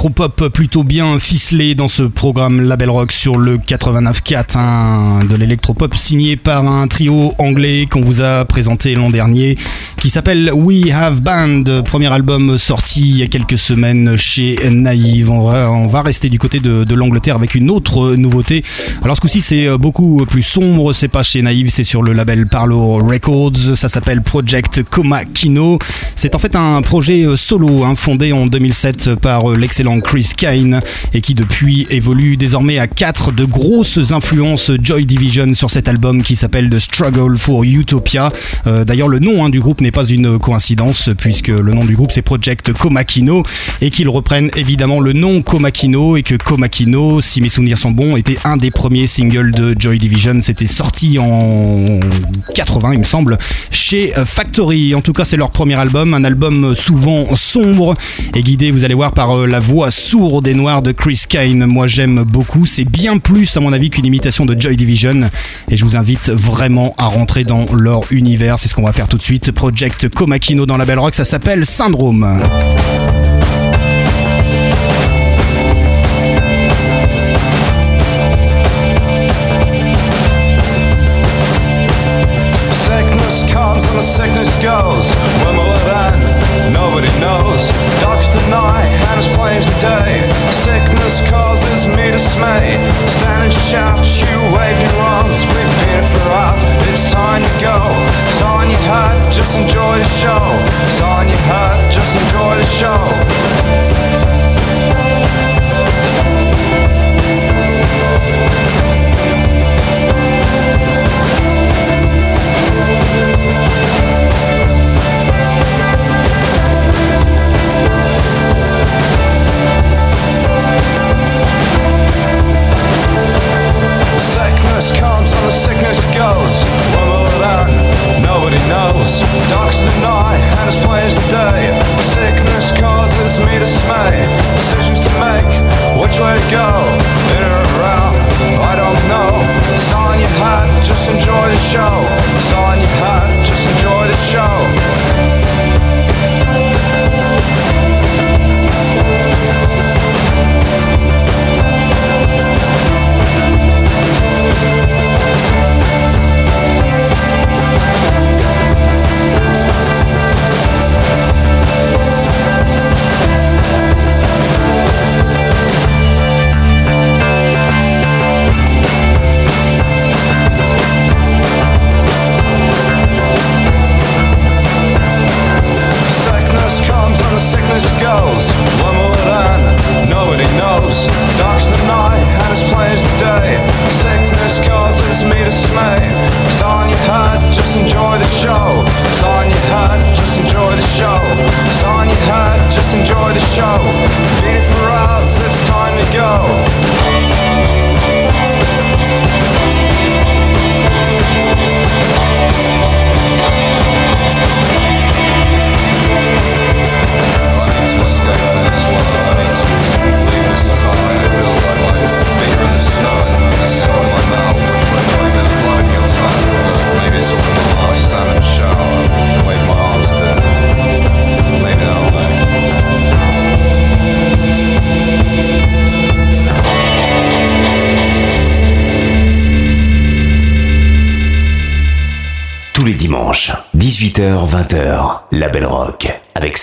De l'électropop plutôt bien ficelé dans ce programme Label Rock sur le 89.4. hein. de l'électropop signé par un trio anglais qu'on vous a présenté l'an dernier qui s'appelle We Have Band. Premier album sorti il y a quelques semaines chez Naïve. On va, rester du côté de, l'Angleterre avec une autre nouveauté. Alors ce coup-ci c'est beaucoup plus sombre. C'est pas chez Naïve, c'est sur le label Parlo Records. Ça s'appelle Project Coma Kino. C'est en fait un projet solo hein, fondé en 2007 par l'excellent Chris Kane et qui depuis évolue désormais à quatre de grosses influences Joy Division sur cet album qui s'appelle The Struggle for Utopia. Euh, D'ailleurs le nom hein, du groupe n'est pas une coïncidence puisque le nom du groupe c'est Project Komakino et qu'ils reprennent évidemment le nom Komakino et que Komakino, si mes souvenirs sont bons, était un des premiers singles de Joy Division. C'était sorti en 80 il me semble chez euh, Factory. En tout cas c'est leur premier album, un album souvent sombre et guidé vous allez voir par euh, la voix sourde et noire de Chris Kane. Moi j'aime beaucoup, c'est bien plus à mon avis qu'une imitation de Joy Division et je vous invite vraiment à rentrer dans leur univers. C'est ce qu'on va faire tout de suite. Komakino dans la Belle Rock, ça s'appelle Syndrome.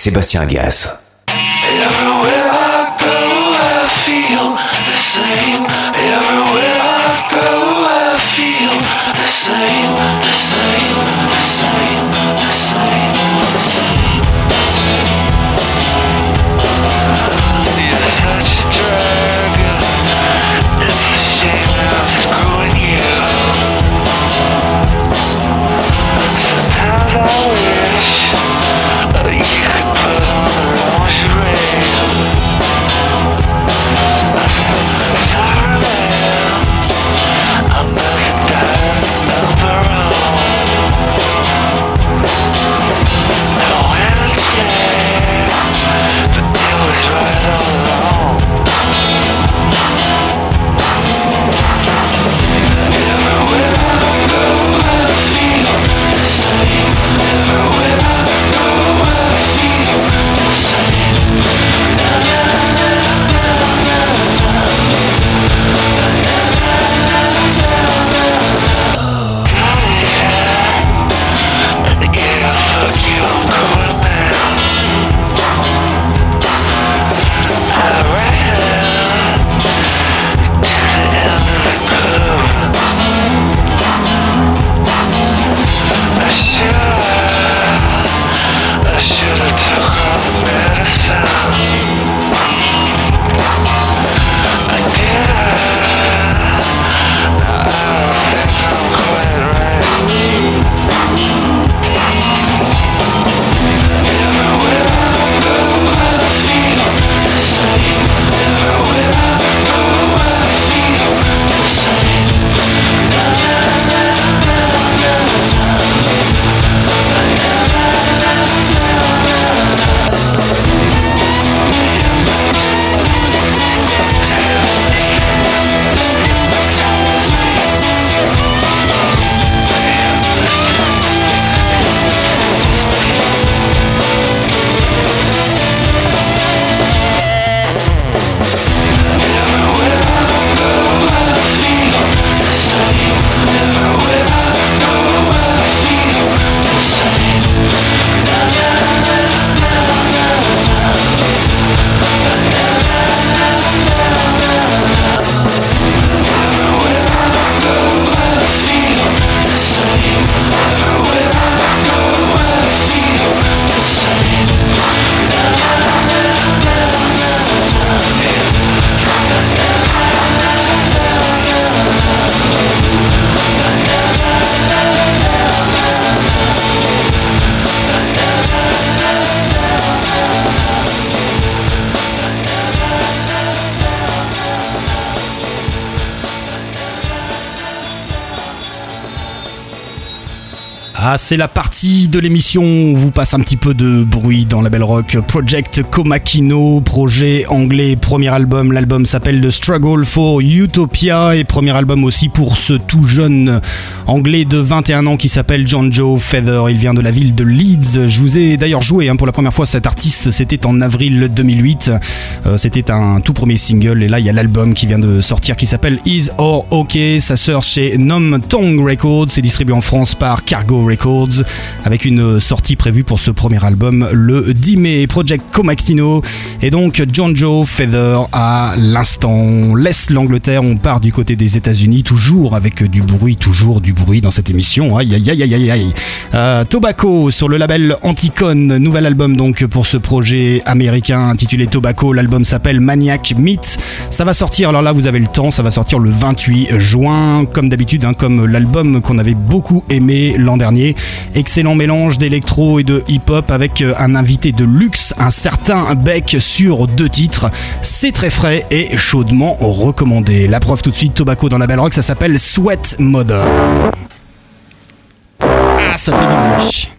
Sébastien Agas. C'est la partie de l'émission où on vous passe un petit peu de bruit dans la belle rock. Project Komakino, projet anglais, premier album. L'album s'appelle The Struggle for Utopia et premier album aussi pour ce tout jeune anglais de 21 ans qui s'appelle John Joe Feather. Il vient de la ville de Leeds. Je vous ai d'ailleurs joué hein, pour la première fois cet artiste. C'était en avril 2008. Euh, C'était un tout premier single et là il y a l'album qui vient de sortir qui s'appelle Is or OK. Ça sort chez Nom Tongue Records. C'est distribué en France par Cargo Records avec une sortie prévue pour ce premier album le 10 mai. Project Comactino et donc John Joe Feather à l'instant. On laisse l'Angleterre, on part du côté des États-Unis, toujours avec du bruit, toujours du bruit dans cette émission. Aïe aïe aïe aïe aïe. Euh, Tobacco sur le label Anticon, nouvel album donc pour ce projet américain intitulé Tobacco. L'album s'appelle Maniac Meat. Ça va sortir, alors là vous avez le temps, ça va sortir le 28 juin, comme d'habitude, hein, comme l'album qu'on avait beaucoup aimé l'an dernier. Excellent mélange d'électro et de hip-hop avec euh, un invité de luxe, un certain Beck sur deux titres. C'est très frais et chaudement recommandé. La preuve tout de suite, Tobacco dans la belle rock, ça s'appelle Sweat Mother. Ah, ça fait du bruit.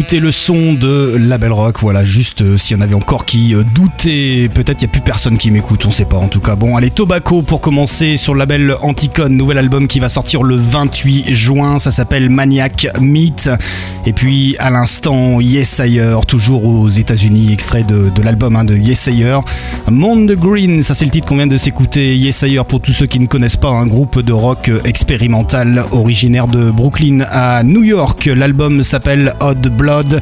Vous écoutez le son de Label Rock, voilà, juste euh, s'il y en avait encore qui euh, doutaient, peut-être il n'y a plus personne qui m'écoute, on sait pas en tout cas. Bon, allez, Tobacco pour commencer sur le label Anticon, nouvel album qui va sortir le 28 juin, ça s'appelle Maniac Meat. Et puis à l'instant, Yes Ayer, toujours aux États-Unis, extrait de, l'album hein, de Yes Ayer. Monde Green, ça c'est le titre qu'on vient de s'écouter. Yes Ayer, pour tous ceux qui ne connaissent pas, un groupe de rock expérimental originaire de Brooklyn à New York. L'album s'appelle Odd Blood.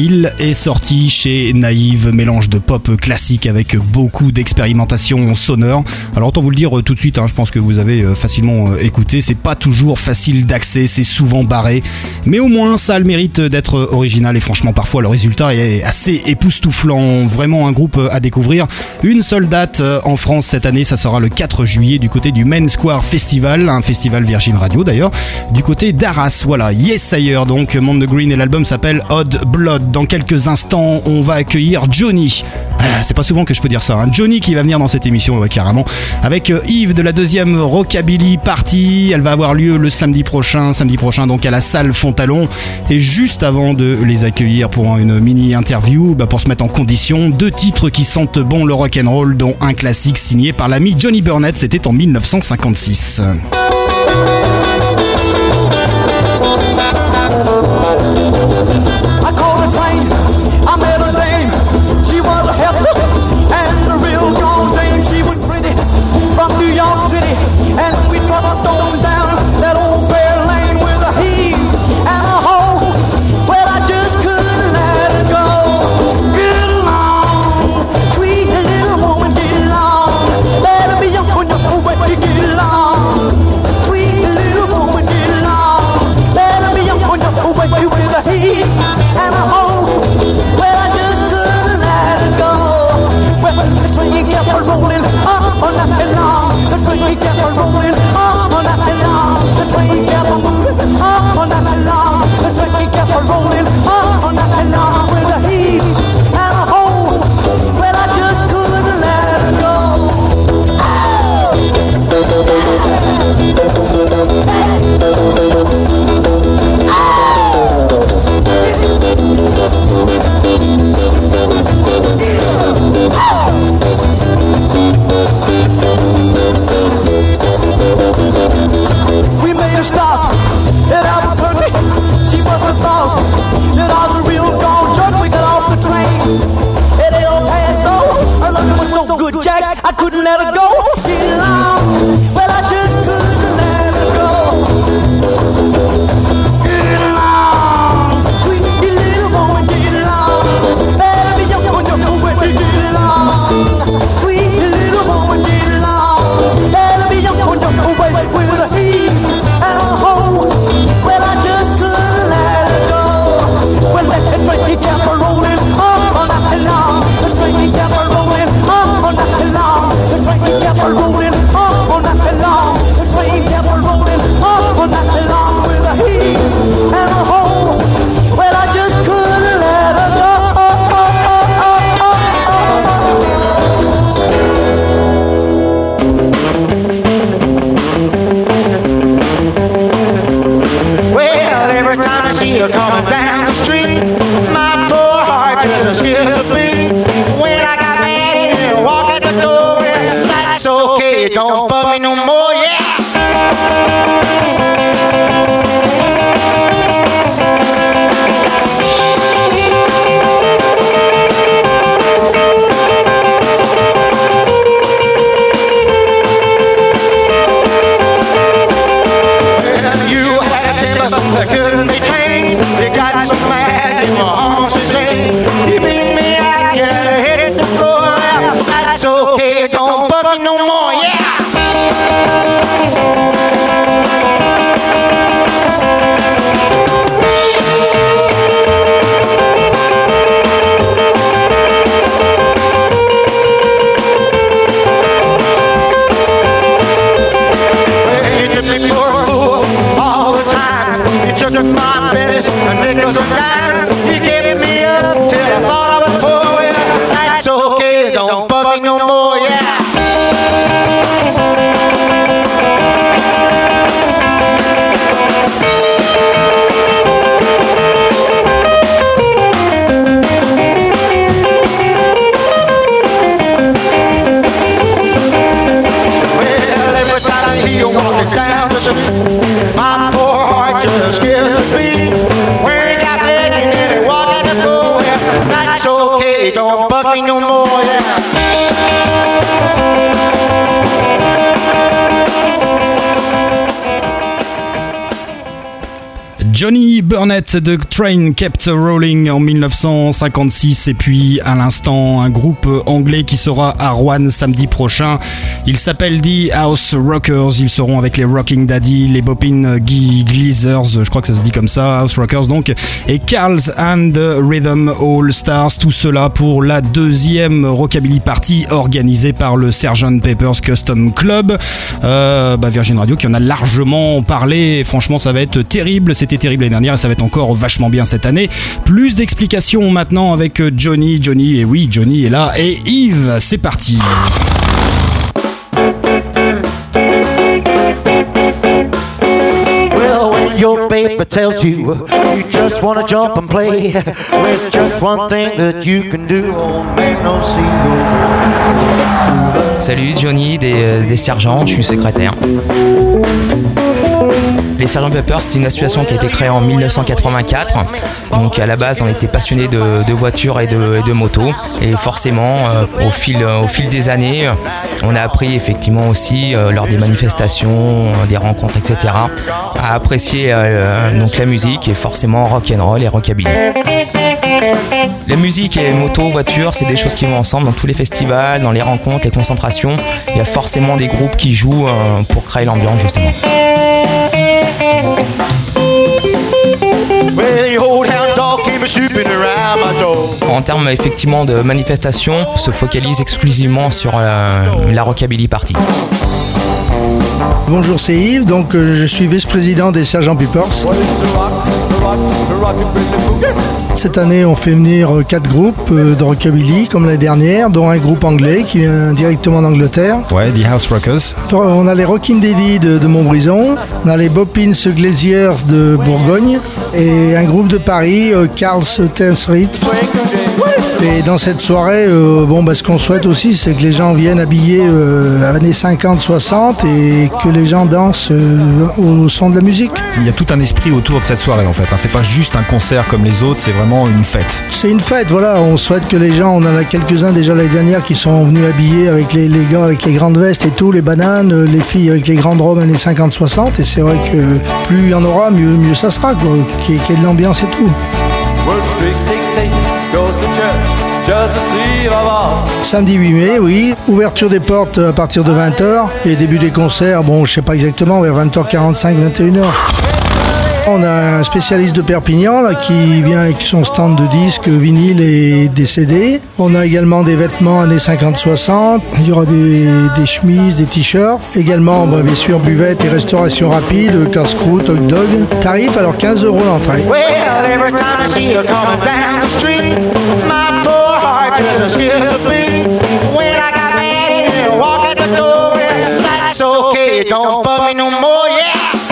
Il est sorti chez Naïve, mélange de pop classique avec beaucoup d'expérimentation sonore. Alors autant vous le dire euh, tout de suite, hein, je pense que vous avez euh, facilement euh, écouté, c'est pas toujours facile d'accès, c'est souvent barré, mais au moins ça a le mérite d'être original et franchement parfois le résultat est assez époustouflant. Vraiment un groupe à découvrir. Une seule date en France cette année, ça sera le 4 juillet du côté du Main Square Festival, un festival Virgin Radio d'ailleurs, du côté d'Arras. Voilà, Yes Ayer donc, Monde Green et l'album s'appelle Odd Blood. Dans quelques instants, on va accueillir Johnny. Ah, c'est pas souvent que je peux dire ça. hein. Johnny qui va venir dans cette émission, carrément. Avec euh, Yves de la deuxième Rockabilly Party. Elle va avoir lieu le samedi prochain, samedi prochain donc à la salle Fontalon. Et juste avant de les accueillir pour une mini interview, bah, pour se mettre en condition, deux titres qui sentent bon le rock'n'roll, dont un classique signé par l'ami Johnny Burnett. C'était en 1956. Johnny Burnett de Train Kept Rolling en 1956 et puis à l'instant un groupe anglais qui sera à Rouen samedi prochain. Il s'appelle The House Rockers. Ils seront avec les Rocking Daddy, les Bopin Guy Gleezers, je crois que ça se dit comme ça, House Rockers donc, et Carls and Rhythm All Stars. Tout cela pour la deuxième Rockabilly Party organisée par le Sgt Pepper's Custom Club. Euh, bah, Virgin Radio qui en a largement parlé. Franchement, ça va être terrible. C'était terrible l'année dernière et ça va être encore vachement bien cette année. Plus d'explications maintenant avec Johnny. Johnny, et oui, Johnny est là. Et Yves, c'est parti. Your paper tells you you just wanna jump and play, there's just one thing that you can do. Salut Johnny des, des sergents, je suis secrétaire. Les Sgt Pepper, c'est une association qui a été créée en 1984. Donc à la base, on était passionnés de, voitures et de, motos. Et forcément, euh, au, fil, au fil des années, on a appris effectivement aussi, euh, lors des manifestations, des rencontres, etc., à apprécier euh, donc la musique et forcément rock and roll et rockabilly. La musique et les motos, voitures, c'est des choses qui vont ensemble dans tous les festivals, dans les rencontres, les concentrations. Il y a forcément des groupes qui jouent euh, pour créer l'ambiance justement. En termes effectivement de manifestation, on se focalise exclusivement sur euh, la rockabilly party. Bonjour, c'est Yves, donc euh, je suis vice-président des Sergents Pipers. Cette année, on fait venir euh, quatre groupes euh, de rockabilly, comme l'année dernière, dont un groupe anglais qui vient directement d'Angleterre. Ouais, The House Rockers. On a les Rockin' Daddy de, de Montbrison, on a les Boppins Glaziers de Bourgogne et un groupe de Paris, Carl's Thames Street. Et dans cette soirée, euh, bon, bah, ce qu'on souhaite aussi, c'est que les gens viennent habillés euh, années 50-60 et que les gens dansent euh, au son de la musique. Il y a tout un esprit autour de cette soirée en fait. hein. C'est pas juste un concert comme les autres, c'est vraiment une fête. C'est une fête, voilà. On souhaite que les gens, on en a quelques-uns déjà l'année dernière qui sont venus habillés avec les, les gars avec les grandes vestes et tout, les bananes, euh, les filles avec les grandes robes années 50-60. Et c'est vrai que plus il y en aura, mieux, mieux ça sera, y qu'il y ait de l'ambiance et tout. Word 316 goes to church just to see the Lord. Samedi 8 mai, oui. Ouverture des portes à partir de 20h et début des concerts, bon, je sais pas exactement, vers 20h45, 21h. On a un spécialiste de Perpignan là, qui vient avec son stand de disques, vinyle et des CD. On a également des vêtements années 50-60. Il y aura des, chemises, des t-shirts. Également, bah, bien sûr, buvette et restauration rapide, casse-croûte, hot dog. Tarif, alors 15 euros l'entrée.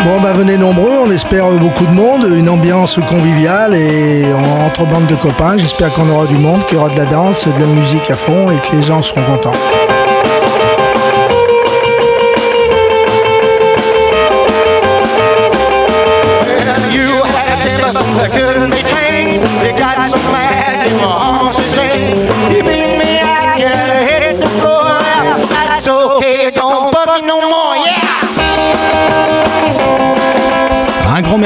Bon, bah venez nombreux, on espère beaucoup de monde, une ambiance conviviale et en- entre bandes de copains. J'espère qu'on aura du monde, qu'il y aura de la danse, de la musique à fond et que les gens seront contents.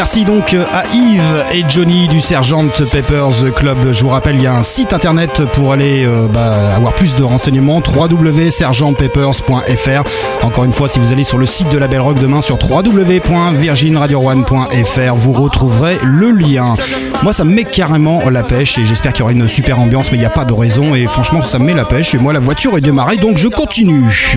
Merci donc à Yves et Johnny du Sergeant Peppers Club. Je vous rappelle, il y a un site internet pour aller euh, bah, avoir plus de renseignements www.sergentpeppers.fr. Encore une fois, si vous allez sur le site de la Belle Rock demain sur www.virginradio1.fr, vous retrouverez le lien. Moi, ça me met carrément la pêche et j'espère qu'il y aura une super ambiance, mais il n'y a pas de raison et franchement, ça me met la pêche. Et moi, la voiture est démarrée, donc je continue.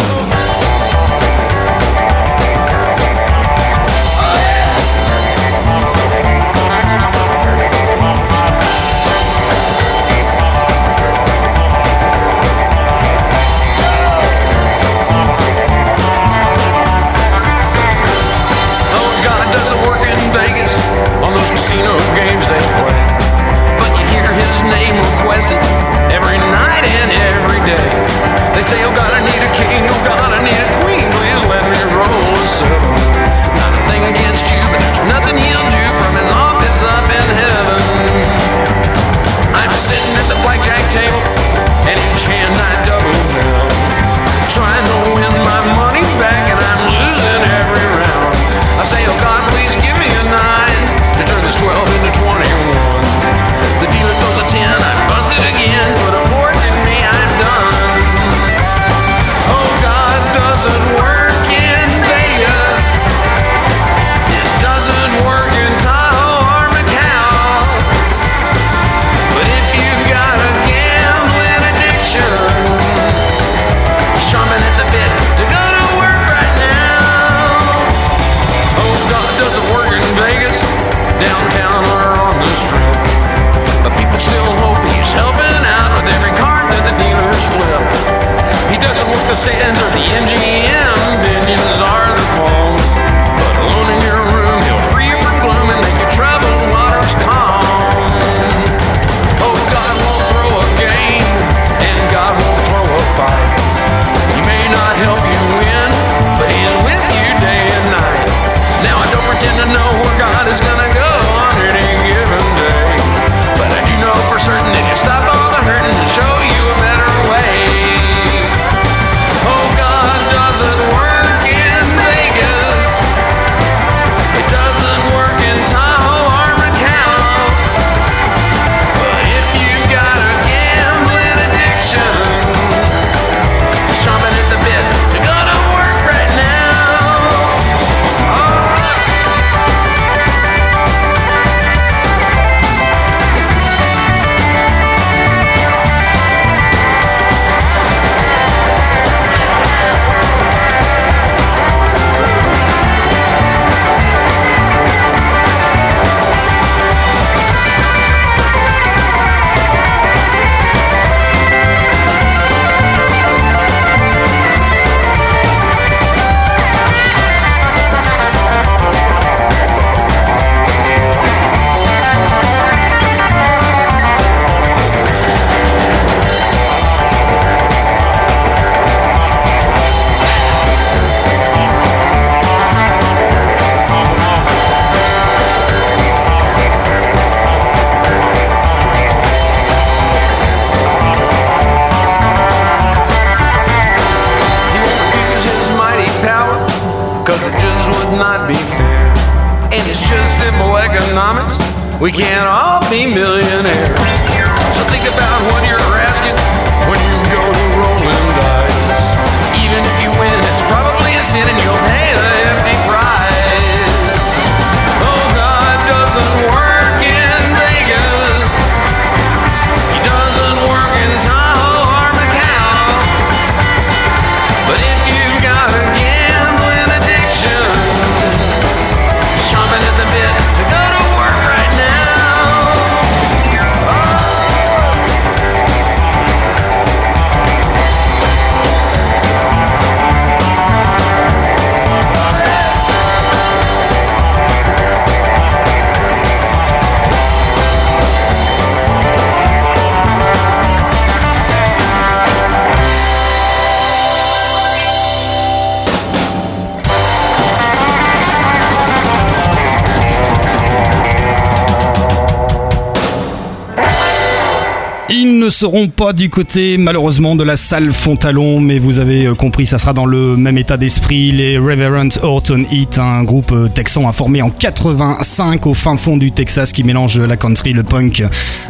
Seront pas du côté malheureusement de la salle Fontalon, mais vous avez euh, compris, ça sera dans le même état d'esprit. Les Reverend Horton Heat, un groupe euh, texan formé en 85 au fin fond du Texas qui mélange la country, le punk,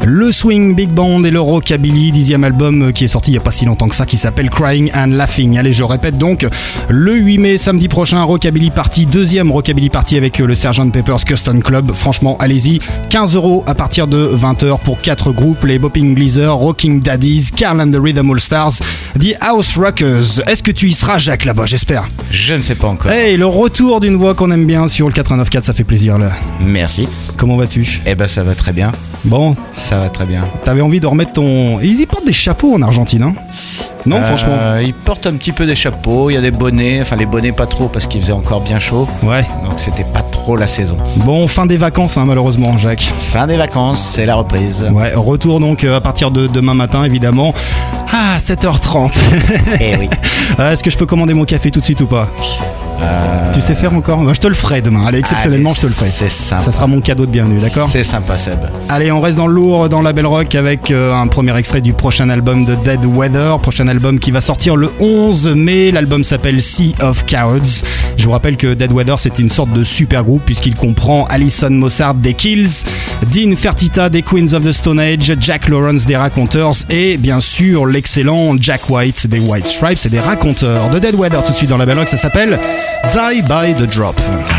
le swing, big band et le rockabilly. Dixième album euh, qui est sorti il n'y a pas si longtemps que ça, qui s'appelle Crying and Laughing. Allez, je répète donc, le 8 mai, samedi prochain, Rockabilly Party, deuxième Rockabilly Party avec le Sgt Pepper's Custom Club. Franchement, allez-y, 15 euros à partir de 20h pour quatre groupes, les Bopping Gleezer, Rocking Daddies, Carl and the Rhythm All Stars, The House Rockers. Est-ce que tu y seras, Jacques, là-bas, j'espère Je ne sais pas encore. Hey, le retour d'une voix qu'on aime bien sur le 89.4, ça fait plaisir là. Merci. Comment vas-tu? Eh ben ça va très bien. Bon, Ça va très bien. t'avais envie de remettre ton. Ils y portent des chapeaux en Argentine, hein Non, Euh, franchement. Ils portent un petit peu des chapeaux, il y a des bonnets, enfin les bonnets pas trop parce qu'il faisait encore bien chaud. Ouais. Donc c'était pas trop la saison. Bon, fin des vacances, hein, malheureusement, Jacques. Fin des vacances, c'est la reprise. Ouais, retour donc euh, à partir de demain matin, évidemment. Ah, 7h30. Eh oui. Ah, Est-ce que je peux commander mon café tout de suite ou pas? Tu sais faire encore Je te le ferai demain. Allez, exceptionnellement, Allez, je te le ferai. c'est sympa. Ça sera mon cadeau de bienvenue, d'accord C'est sympa Seb. Allez, on reste dans le lourd, dans la belle rock, avec euh, un premier extrait du prochain album de Dead Weather. Prochain album qui va sortir le 11 mai. L'album s'appelle Sea of Cowards. Je vous rappelle que Dead Weather, c'est une sorte de super groupe, puisqu'il comprend Alison Mossard des Kills, Dean Fertita des Queens of the Stone Age, Jack Lawrence des Raconteurs, et bien sûr l'excellent Jack White des White Stripes et des Raconteurs. De Dead Weather, tout de suite dans la belle rock, ça s'appelle Die by the Drop.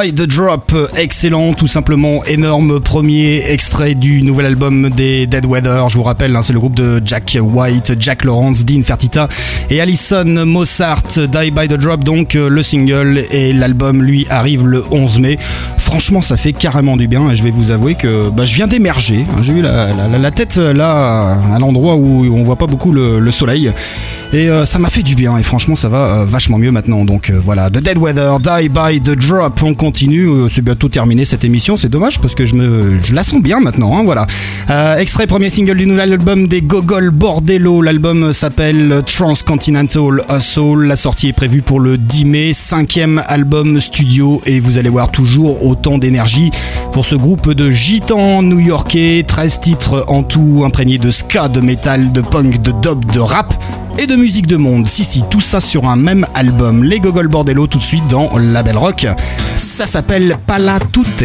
By the Drop, excellent, tout simplement énorme premier extrait du nouvel album des Dead Weather. Je vous rappelle, hein, c'est le groupe de Jack White, Jack Lawrence, Dean Fertita et Alison Mossart. Die by the Drop, donc euh, le single et l'album lui arrive le 11 mai. Franchement, ça fait carrément du bien et je vais vous avouer que bah, je viens d'émerger. hein. J'ai eu la, tête euh, là à l'endroit où on voit pas beaucoup le, le soleil et euh, ça m'a fait du bien et franchement ça va euh, vachement mieux maintenant. Donc voilà, The Dead Weather, Die by the Drop. On continue, c'est bientôt terminé cette émission. C'est dommage parce que je la sens bien maintenant. hein, voilà. Extrait premier single du nouvel album des Gogol Bordello. L'album s'appelle Transcontinental Soul. La sortie est prévue pour le 10 mai. Cinquième album studio et vous allez voir toujours d'énergie pour ce groupe de gitans new-yorkais. 13 titres en tout, imprégnés de ska, de métal, de punk, de dub, de rap et de musique de monde. Si, si, tout ça sur un même album. Les Gogol Bordello tout de suite dans la Belle Rock. Ça s'appelle Pala Tutte.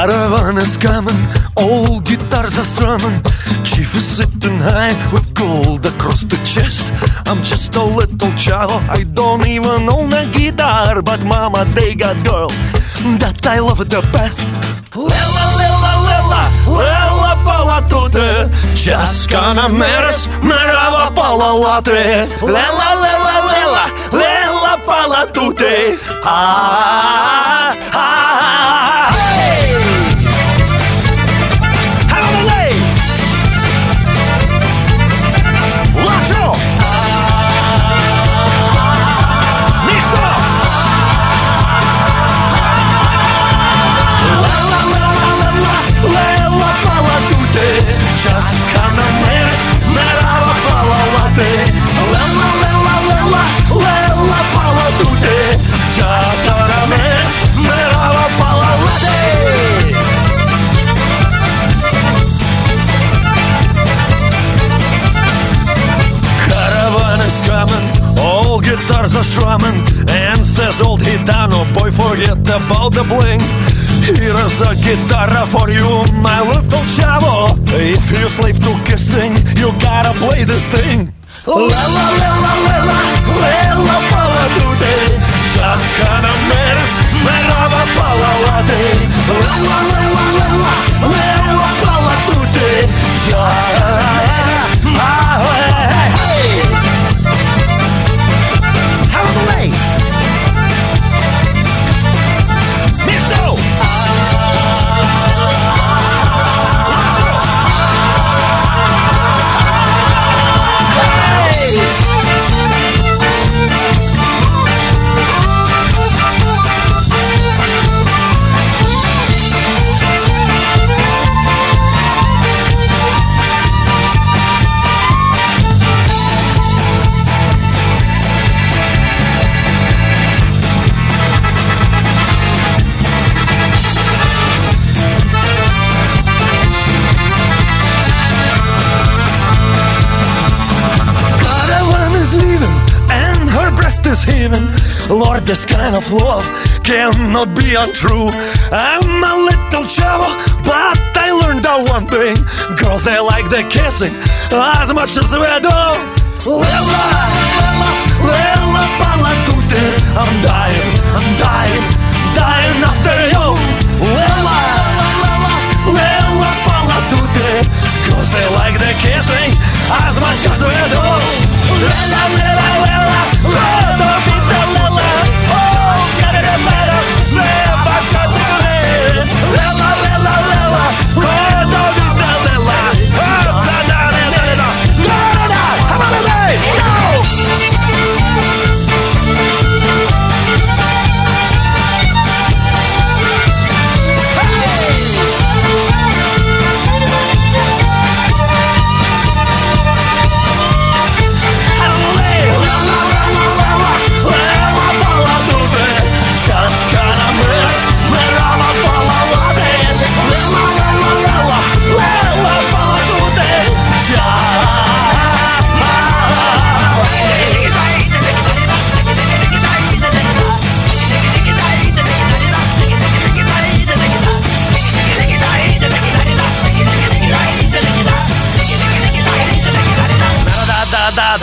Caravan is coming, old guitars are strumming. Chief is sitting high with gold across the chest. I'm just a little child, I don't even own a guitar, but mama, they got girl that I love the best. Lila, lila, lila, lila pala just gonna meres, merava pala latte. Lila, lila, lila, lila pala ah, ah, guitar for you, my little chavo. If you slave to kissing, you gotta play this thing. Kind of love cannot be untrue. I'm a little chavo, but I learned that one thing. Girls, they like the kissing as much as we do. Lila, lila, lila, pala tutte. I'm dying, I'm dying, dying after you. Lila, lila, lila, pala tutte. Girls, they like the kissing as much as we do. Lila,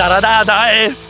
Taradadae!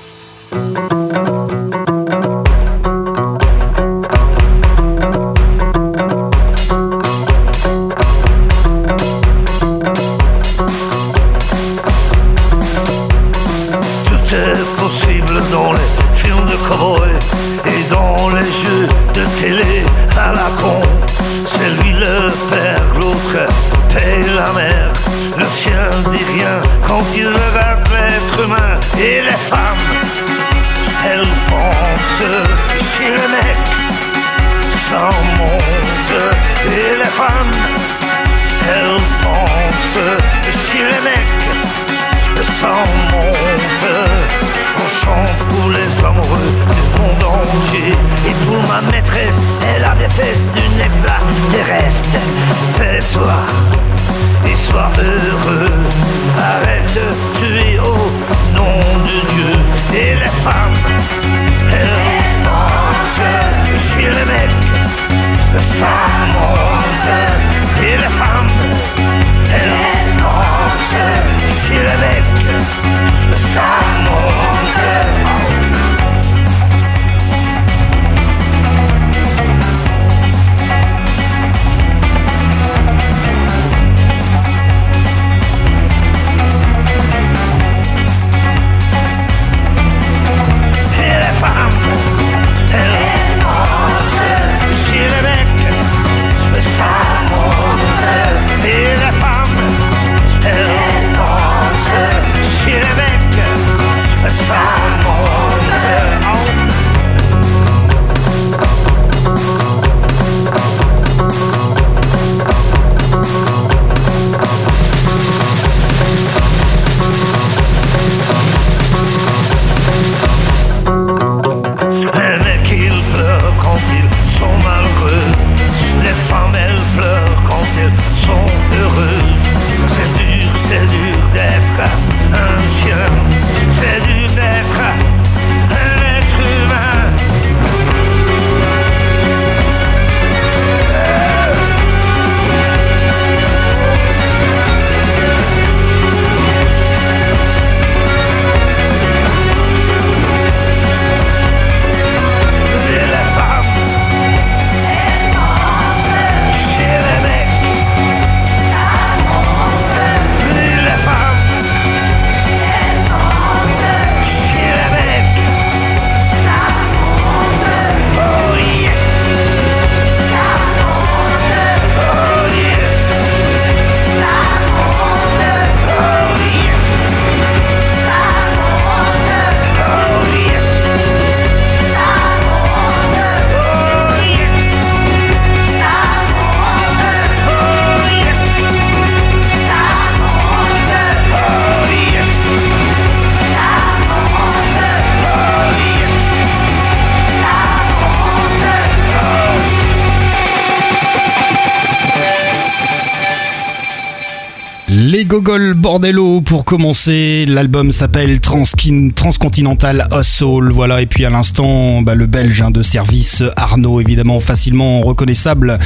Pour commencer. L'album s'appelle Transcontinental Soul. Voilà. Et puis à l'instant, bah, le belge hein, de service Arnaud, évidemment facilement reconnaissable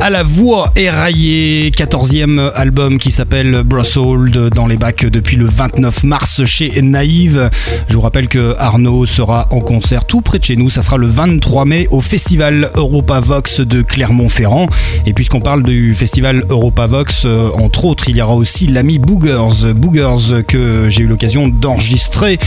à la voix éraillée. 14e album qui s'appelle Brossold dans les bacs depuis le 29 mars chez Naïve. Je vous rappelle que Arnaud sera en concert tout près de chez nous. Ça sera le 23 mai au festival Europa Vox de Clermont-Ferrand. Et puisqu'on parle du festival Europa Vox, euh, entre autres, il y aura aussi l'ami. Boogers que j'ai eu l'occasion d'enregistrer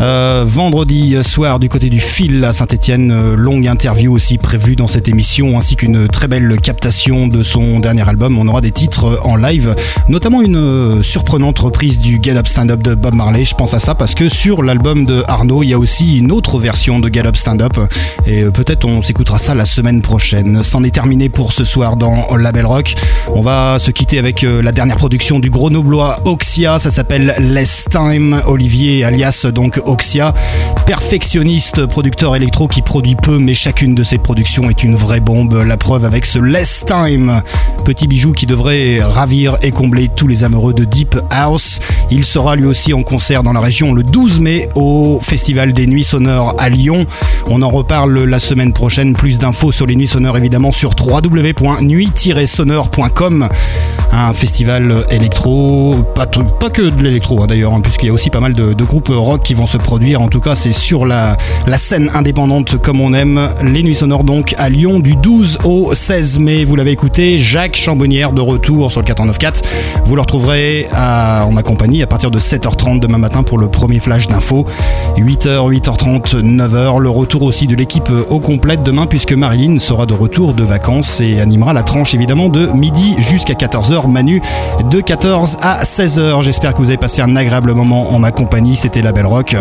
euh, vendredi soir du côté du fil à Saint-Etienne. longue interview aussi prévue dans cette émission, ainsi qu'une très belle captation de son dernier album. On aura des titres en live, notamment une euh, surprenante reprise du Get Up Stand Up de Bob Marley. Je pense à ça parce que sur l'album de Arnaud, il y a aussi une autre version de Get Up Stand Up. Et euh, peut-être on s'écoutera ça la semaine prochaine. C'en est terminé pour ce soir dans Label Rock. On va se quitter avec euh, la dernière production du grenoblois Oxia. Ça s'appelle Less Time. Olivier alias donc Oxia, perfectionniste, producteur électro qui produit peu, mais chacune de ses productions est une vraie bombe. La preuve avec ce Less Time, petit bijou qui devrait ravir et combler tous les amoureux de Deep House. Il sera lui aussi en concert dans la région le 12 mai au Festival des Nuits Sonores à Lyon. On en reparle la semaine prochaine. Plus d'infos sur les Nuits Sonores évidemment sur www.nuit-sonore.com. un festival électro, pas, que de l'électro hein, d'ailleurs, hein, puisqu'il y a aussi pas mal de groupes rock qui vont se produire. En tout cas, c'est sur la, scène indépendante comme on aime. Les Nuits Sonores donc à Lyon du 12 au 16 mai. Vous l'avez écouté, Jacques Chambonnière de retour sur le 494. Vous le retrouverez en ma compagnie à partir de 7h30 demain matin pour le premier flash d'info. 8h, 8h30, 9h. Le retour aussi de l'équipe au complète demain puisque Marilyn sera de retour de vacances et animera la tranche évidemment de midi jusqu'à 14h. Manu de 14 à 16h. J'espère que vous avez passé un agréable moment en ma compagnie. C'était la Belle Rock.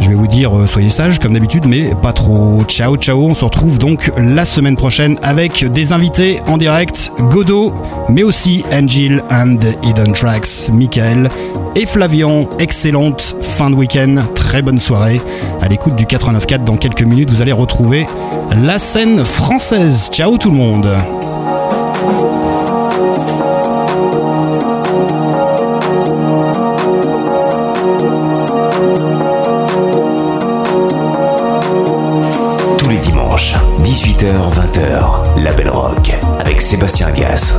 Je vais vous dire, euh, soyez sages comme d'habitude, mais pas trop. Ciao, ciao. On se retrouve donc la semaine prochaine avec des invités en direct. Godot, mais aussi Angel and Hidden Tracks, Michael et Flavian. Excellente fin de week-end. Très bonne soirée. À l'écoute du 89.4 dans quelques minutes, vous allez retrouver la scène française. Ciao tout le monde. 18h-20h, La Belle Rock, avec Sébastien Gas.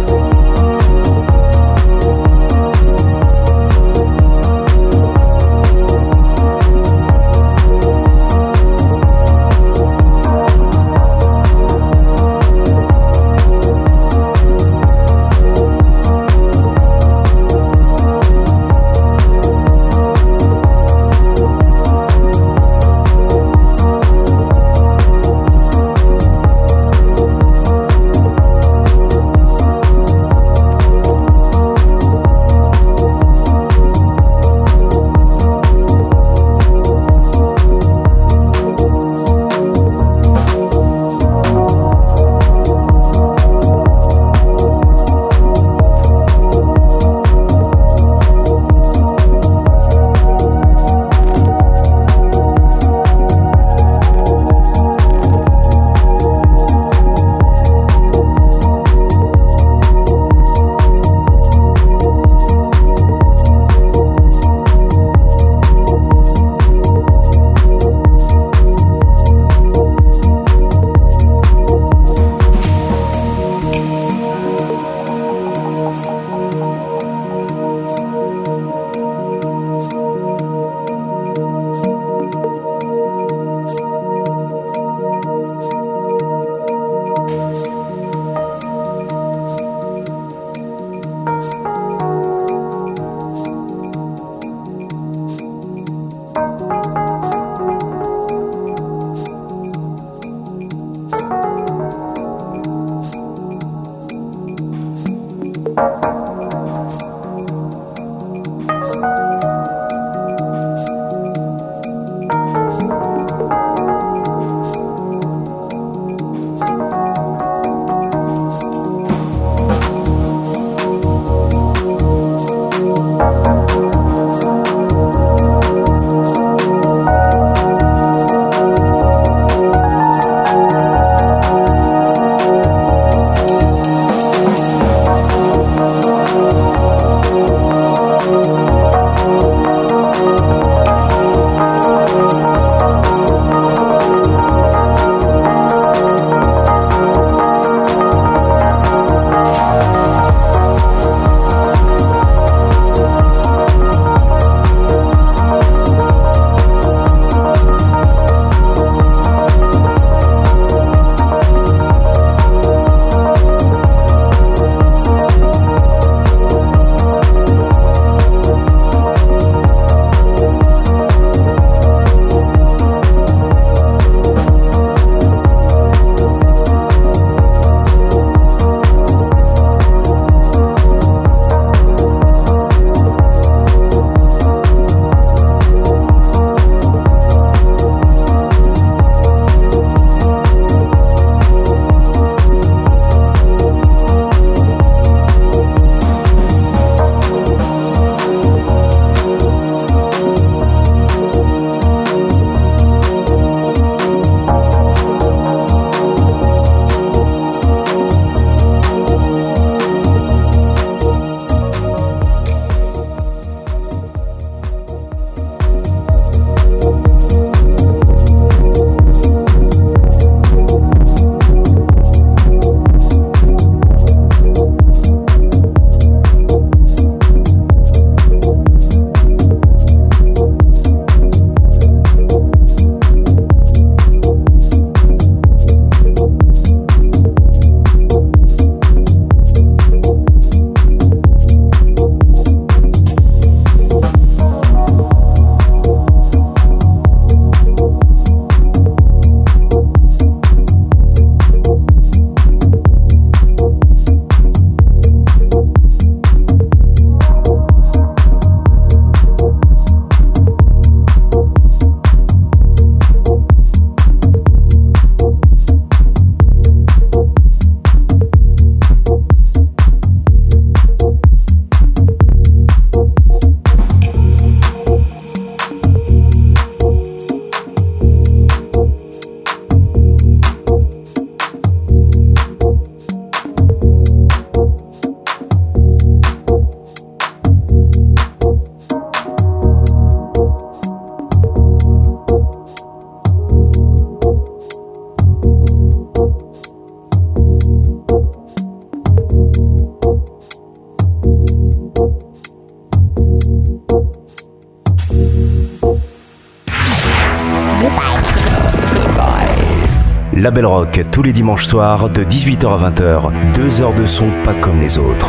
La Belle Rock tous les dimanches soirs de 18h à 20h. Deux heures de son pas comme les autres.